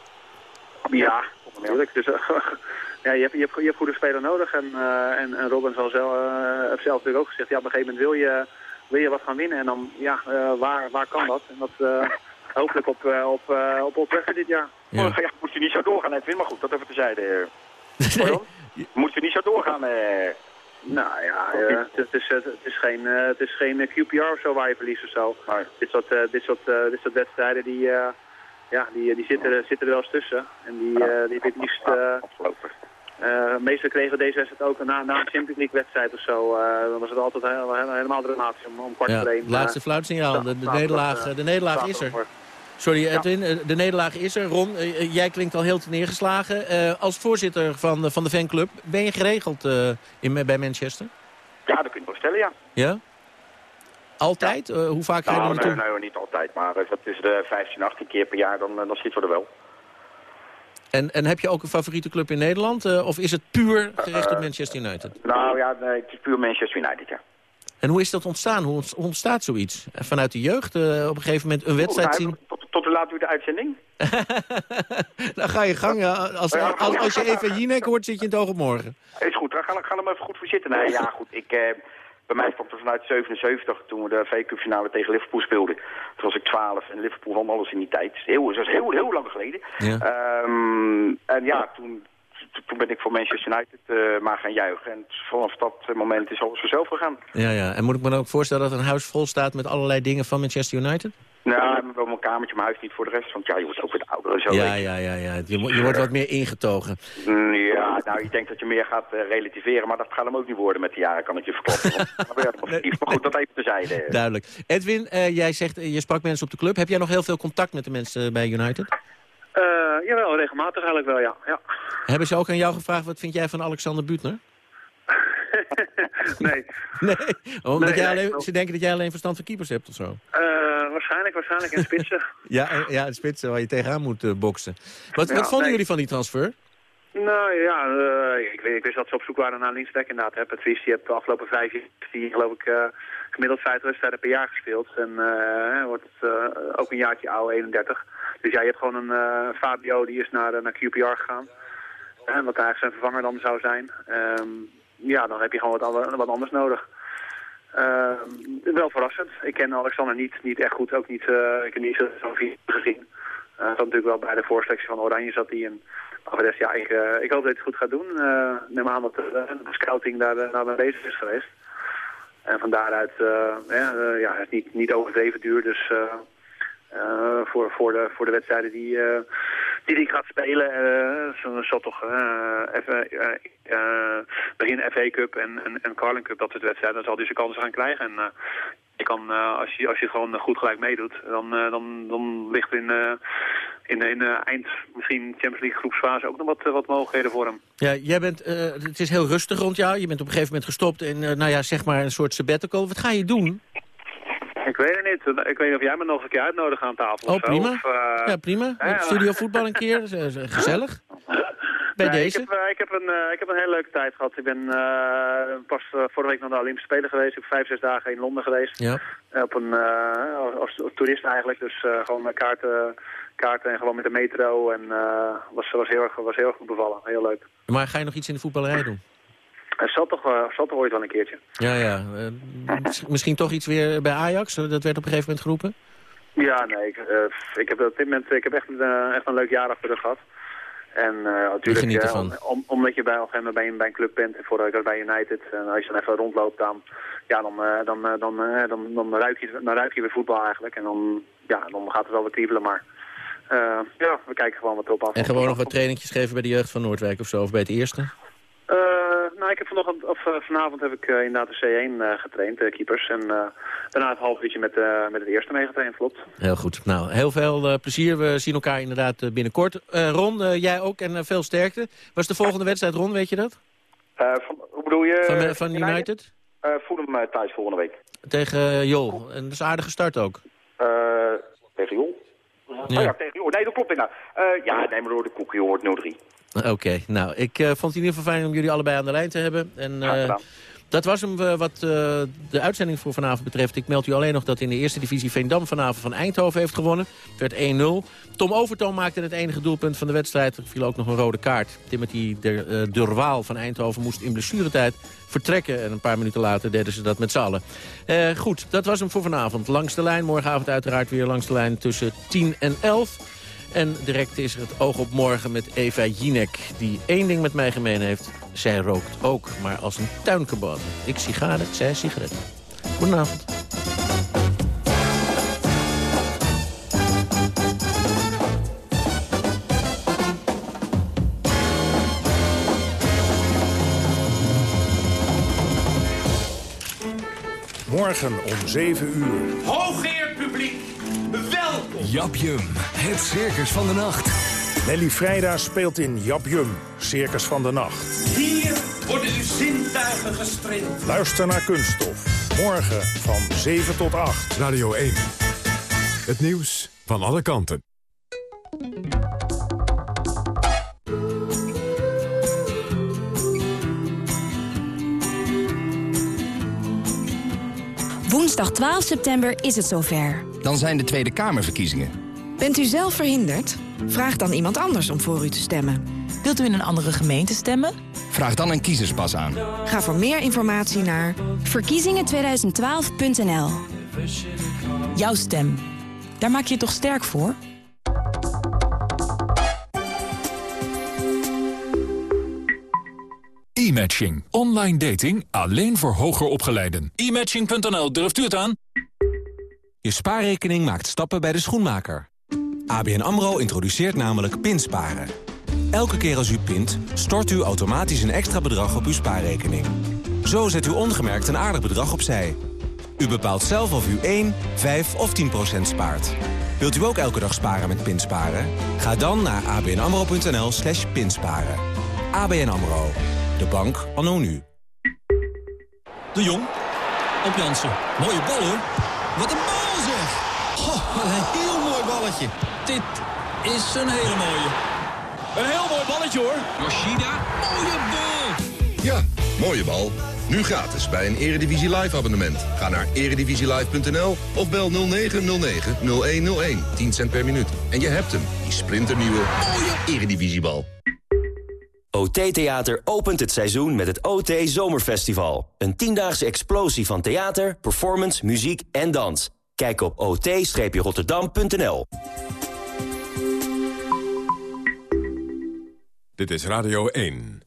S25: Ja, natuurlijk. Dus, eh, ja, je, hebt, je, hebt, je hebt goede speler nodig. En, eh, en, en Robin zal zelf, eh, heeft zelf natuurlijk ook gezegd... Ja, op een gegeven moment wil je, wil je wat gaan winnen. En dan, ja, eh, waar, waar kan dat? En dat eh, hopelijk op, eh, op, eh, op Trafford dit jaar.
S26: Ja. Oh, ja, moet je niet zo doorgaan, Edwin. Maar goed, dat even terzijde. Nee. Moet je niet zo doorgaan. eh.
S25: Nou ja, het, is, het, is geen, eh, het is geen QPR of zo waar je verliest of zo. Dit, soort, eh, dit, soort, eh, dit soort wedstrijden die, eh, ja, die, die zitten, er- zitten er wel eens tussen. En die, eh, die heb ik het liefst... eh, eh, meestal kregen we deze wedstrijd ook na, na een Champions League wedstrijd of zo. eh, dan was het altijd heel, heel- helemaal dramatisch om, om kwart
S9: Ja,
S25: voor één.
S9: het laatste
S25: eh,
S9: fluitsignaal. De, de nederlaag, de nederlaag is er. Sorry Edwin, eh, de nederlaag is er. Ron, eh, eh, jij klinkt al heel te neergeslagen. Eh, als voorzitter van, de- van de fanclub, ben je geregeld eh, in, bij Manchester?
S26: Ja, dat kun je wel stellen, ja.
S9: Ja? Altijd? Eh, hoe vaak ga je er
S26: Nou,
S9: naartoe?
S26: nee, nee, niet altijd. Maar eh, dat is de 15, 18 keer per jaar, dan, eh, dan zitten we er wel.
S9: En, en heb je ook een favoriete club in Nederland? eh, of is het puur gericht op Manchester United?
S26: Nou ja, nee, het is puur Manchester United, ja.
S9: En hoe is dat ontstaan? Hoe ont- hoe ontstaat zoiets? Eh, Vanuit de jeugd eh, op een gegeven moment een wedstrijd
S26: nou,
S9: zien?
S26: Tot, tot hoe laat u de uitzending?
S9: Dan ga je gang. ja. Als, als, als je even Jinek hoort, zit je in het oog op morgen.
S26: Is goed, dan gaan we we even goed voor zitten. Nee, ja, goed. Ik, bij mij kwam het vanuit 77, toen we de V-Cup finale tegen Liverpool speelden. Toen was ik 12 en Liverpool won alles in die tijd. Dat is heel, dat is heel, heel lang geleden.
S9: Ja.
S26: Ehm, en ja, toen, toen ben ik voor Manchester United eh, maar gaan juichen. En vanaf dat moment is alles vanzelf gegaan.
S9: Ja, ja. En moet ik me dan ook voorstellen dat een huis vol staat met allerlei dingen van Manchester United?
S26: Nou, wel mijn kamertje, mijn huis niet voor de rest. Want ja, je wordt ook weer ouder en zo.
S9: Ja, ja, ja, ja. Je, wordt wat meer ingetogen.
S26: Mm, Ja, nou, ik denk dat je meer gaat eh, relativeren, maar dat gaat hem ook niet worden met de jaren, kan ik je verklappen. Verliefd. Maar goed, dat even terzijde.
S9: Duidelijk. Edwin, eh, jij zegt, je sprak mensen op de club. Heb jij nog heel veel contact met de mensen bij United?
S25: Eh, jawel, regelmatig eigenlijk wel, ja. ja.
S9: Hebben ze ook aan jou gevraagd, wat vind jij van Alexander Butner?
S25: nee.
S9: Nee, omdat
S25: Nee,
S9: jij
S25: nee,
S9: ze denken dat jij alleen verstand van keepers hebt of zo.
S25: Eh, waarschijnlijk, waarschijnlijk in spitsen.
S9: Ja, ja het spitsen waar je tegenaan moet eh, boksen. Wat,
S25: Ja,
S9: wat vonden jullie van die transfer?
S25: Nou ja, eh, ik, ik wist dat ze op zoek waren naar linksback inderdaad. Hè. Patrice die heeft de afgelopen vijf jaar geloof ik eh, gemiddeld vijf wedstrijden per jaar gespeeld. En eh, wordt ook een jaartje ouder, 31. Dus ja, je hebt gewoon een Fabio die is naar, naar QPR gegaan. En wat eigenlijk zijn vervanger dan zou zijn. Ehm, ja, dan heb je gewoon wat, wat anders nodig. Ehm, wel verrassend. Ik ken Alexander niet, niet echt goed, ook niet, ik heb niet zo- zo'n gezien. Eh zat natuurlijk wel bij de voorselectie van Oranje zat hij. En ja, ik, eh, ik hoop dat hij het goed gaat doen. Eh neem dat de, de scouting daar, eh, daar mee bezig is geweest. En van daaruit, eh, ja, eh, het is niet, niet overdreven duur. Dus eh, eh, voor, voor, de, voor de wedstrijden die, eh, die hij gaat spelen, eh zo- zal toch eh, even, eh, eh, begin FA Cup en, en, en Carling Cup, dat soort wedstrijden, dan zal hij zijn kansen gaan krijgen. En eh, je kan, eh, als, je, als je gewoon goed gelijk meedoet, dan, eh, dan, dan ligt er in, eh, in, in eh, eind misschien Champions League groepsfase ook nog wat, eh, wat mogelijkheden voor hem.
S9: Ja, jij bent, eh, het is heel rustig rond jou. Je bent op een gegeven moment gestopt in, eh, nou ja, zeg maar een soort sabbatical. Wat ga je doen?
S25: Ik weet het niet. Ik weet niet of jij me nog een keer uitnodigt aan tafel.
S9: Oh,
S25: of zo,
S9: prima.
S25: Of, eh,
S9: Ja, prima.
S25: ja.
S9: Studio voetbal een keer, eh, eh, gezellig. Bij
S25: Nee,
S9: deze?
S25: Ik heb, eh, ik, heb een, eh, ik heb een hele leuke tijd gehad. Ik ben eh, pas vorige week naar de Olympische Spelen geweest. Ik heb vijf, zes dagen in Londen geweest.
S9: Ja.
S25: Op een, als, als, toerist eigenlijk. Dus gewoon met kaarten, kaarten en gewoon met de metro. En eh was, was, heel erg, was heel goed bevallen. Heel leuk.
S9: Maar ga je nog iets in de voetballerij doen?
S25: Het zat toch, zat toch ooit wel een keertje.
S9: Ja, ja. mis- misschien toch iets weer bij Ajax? Dat werd op een gegeven moment geroepen.
S25: Ja, nee. Ik, ik heb op dit moment ik heb echt, een, echt een leuk jaar achter de gehad. En eh, natuurlijk,
S9: geniet
S25: eh,
S9: ervan.
S25: om, omdat je bij, op een bij, een- bij een club bent, en voordat ik was bij United, en als je dan even rondloopt, dan, ja, dan, eh, dan, eh, dan, eh, dan, dan, ruik je, dan ruik je weer voetbal eigenlijk. En dan, ja, dan gaat het wel weer kriebelen, maar eh, ja, we kijken gewoon wat erop af.
S9: En gewoon nog wat trainingjes geven bij de jeugd van Noordwijk of zo, of bij het eerste?
S25: Eh, nou, ik heb vanochtend, of eh, vanavond heb ik eh, inderdaad de C1 eh, getraind, de keepers. En daarna een half uurtje met, met het eerste meegetraind, klopt.
S9: Heel goed. Nou, heel veel plezier. We zien elkaar inderdaad binnenkort. Ron, jij ook en veel sterkte. Was de volgende wedstrijd, Ron, weet je dat?
S26: Van, hoe bedoel je?
S9: Van, van United?
S26: Voel hem thuis volgende week.
S9: Tegen Jol. En dat is een aardige start ook.
S26: Tegen Jol?
S9: Ja.
S26: Oh ja, tegen Jol. Nee, dat klopt inderdaad. Ja, nee, maar door de koekje hoort 0-3.
S9: Oké, nou, ik uh, vond het in ieder geval fijn om jullie allebei aan de lijn te hebben. En, uh, dat was hem uh, wat de uitzending voor vanavond betreft. Ik meld u alleen nog dat in de eerste divisie Veendam vanavond van Eindhoven heeft gewonnen. Het werd 1-0. Tom Overtoom maakte het enige doelpunt van de wedstrijd. Er viel ook nog een rode kaart. Timothy de, Durwaal van Eindhoven moest in blessuretijd vertrekken. En een paar minuten later deden ze dat met z'n allen. goed, dat was hem voor vanavond. Langs de lijn, morgenavond uiteraard weer langs de lijn tussen 10 en 11. En direct is er het oog op morgen met Eva Jinek... die één ding met mij gemeen heeft. Zij rookt ook, maar als een tuinkebouw. Ik sigaren, zij sigaretten. Goedenavond.
S27: Morgen om 7 uur.
S28: Hooggeër publiek, welkom.
S8: Japjum, het circus van de nacht.
S27: Nelly Vrijda speelt in Japjum, Circus van de Nacht.
S28: Hier worden uw zintuigen gestreeld.
S27: Luister naar Kunststof. Morgen van 7 tot 8.
S8: Radio 1. Het nieuws van alle kanten.
S29: Woensdag 12 september is het zover.
S30: Dan zijn de Tweede Kamerverkiezingen.
S29: Bent u zelf verhinderd? Vraag dan iemand anders om voor u te stemmen.
S31: Wilt u in een andere gemeente stemmen?
S30: Vraag dan een kiezerspas aan.
S29: Ga voor meer informatie naar verkiezingen2012.nl.
S31: Jouw stem. Daar maak je toch sterk voor?
S8: E-matching. Online dating alleen voor hoger opgeleiden.
S32: E-matching.nl, durft u het aan?
S33: Je spaarrekening maakt stappen bij de schoenmaker. ABN AMRO introduceert namelijk pinsparen. Elke keer als u pint, stort u automatisch een extra bedrag op uw spaarrekening. Zo zet u ongemerkt een aardig bedrag opzij. U bepaalt zelf of u 1, 5 of 10 procent spaart. Wilt u ook elke dag sparen met pinsparen? Ga dan naar abnamro.nl slash pinsparen. ABN AMRO. De bank anno nu.
S32: De Jong. Op Jansen. Mooie bal hoor. Wat een bal een heel mooi balletje. Dit is een hele mooie. Een heel mooi balletje hoor. Yoshida. Mooie bal.
S7: Ja, mooie bal. Nu gratis bij een Eredivisie Live abonnement. Ga naar eredivisielive.nl of bel 0909 0101. 10 cent per minuut. En je hebt hem, die splinternieuwe Eredivisiebal.
S34: OT Theater opent het seizoen met het OT Zomerfestival. Een tiendaagse explosie van theater, performance, muziek en dans. Kijk op ot-rotterdam.nl.
S8: Dit is Radio 1.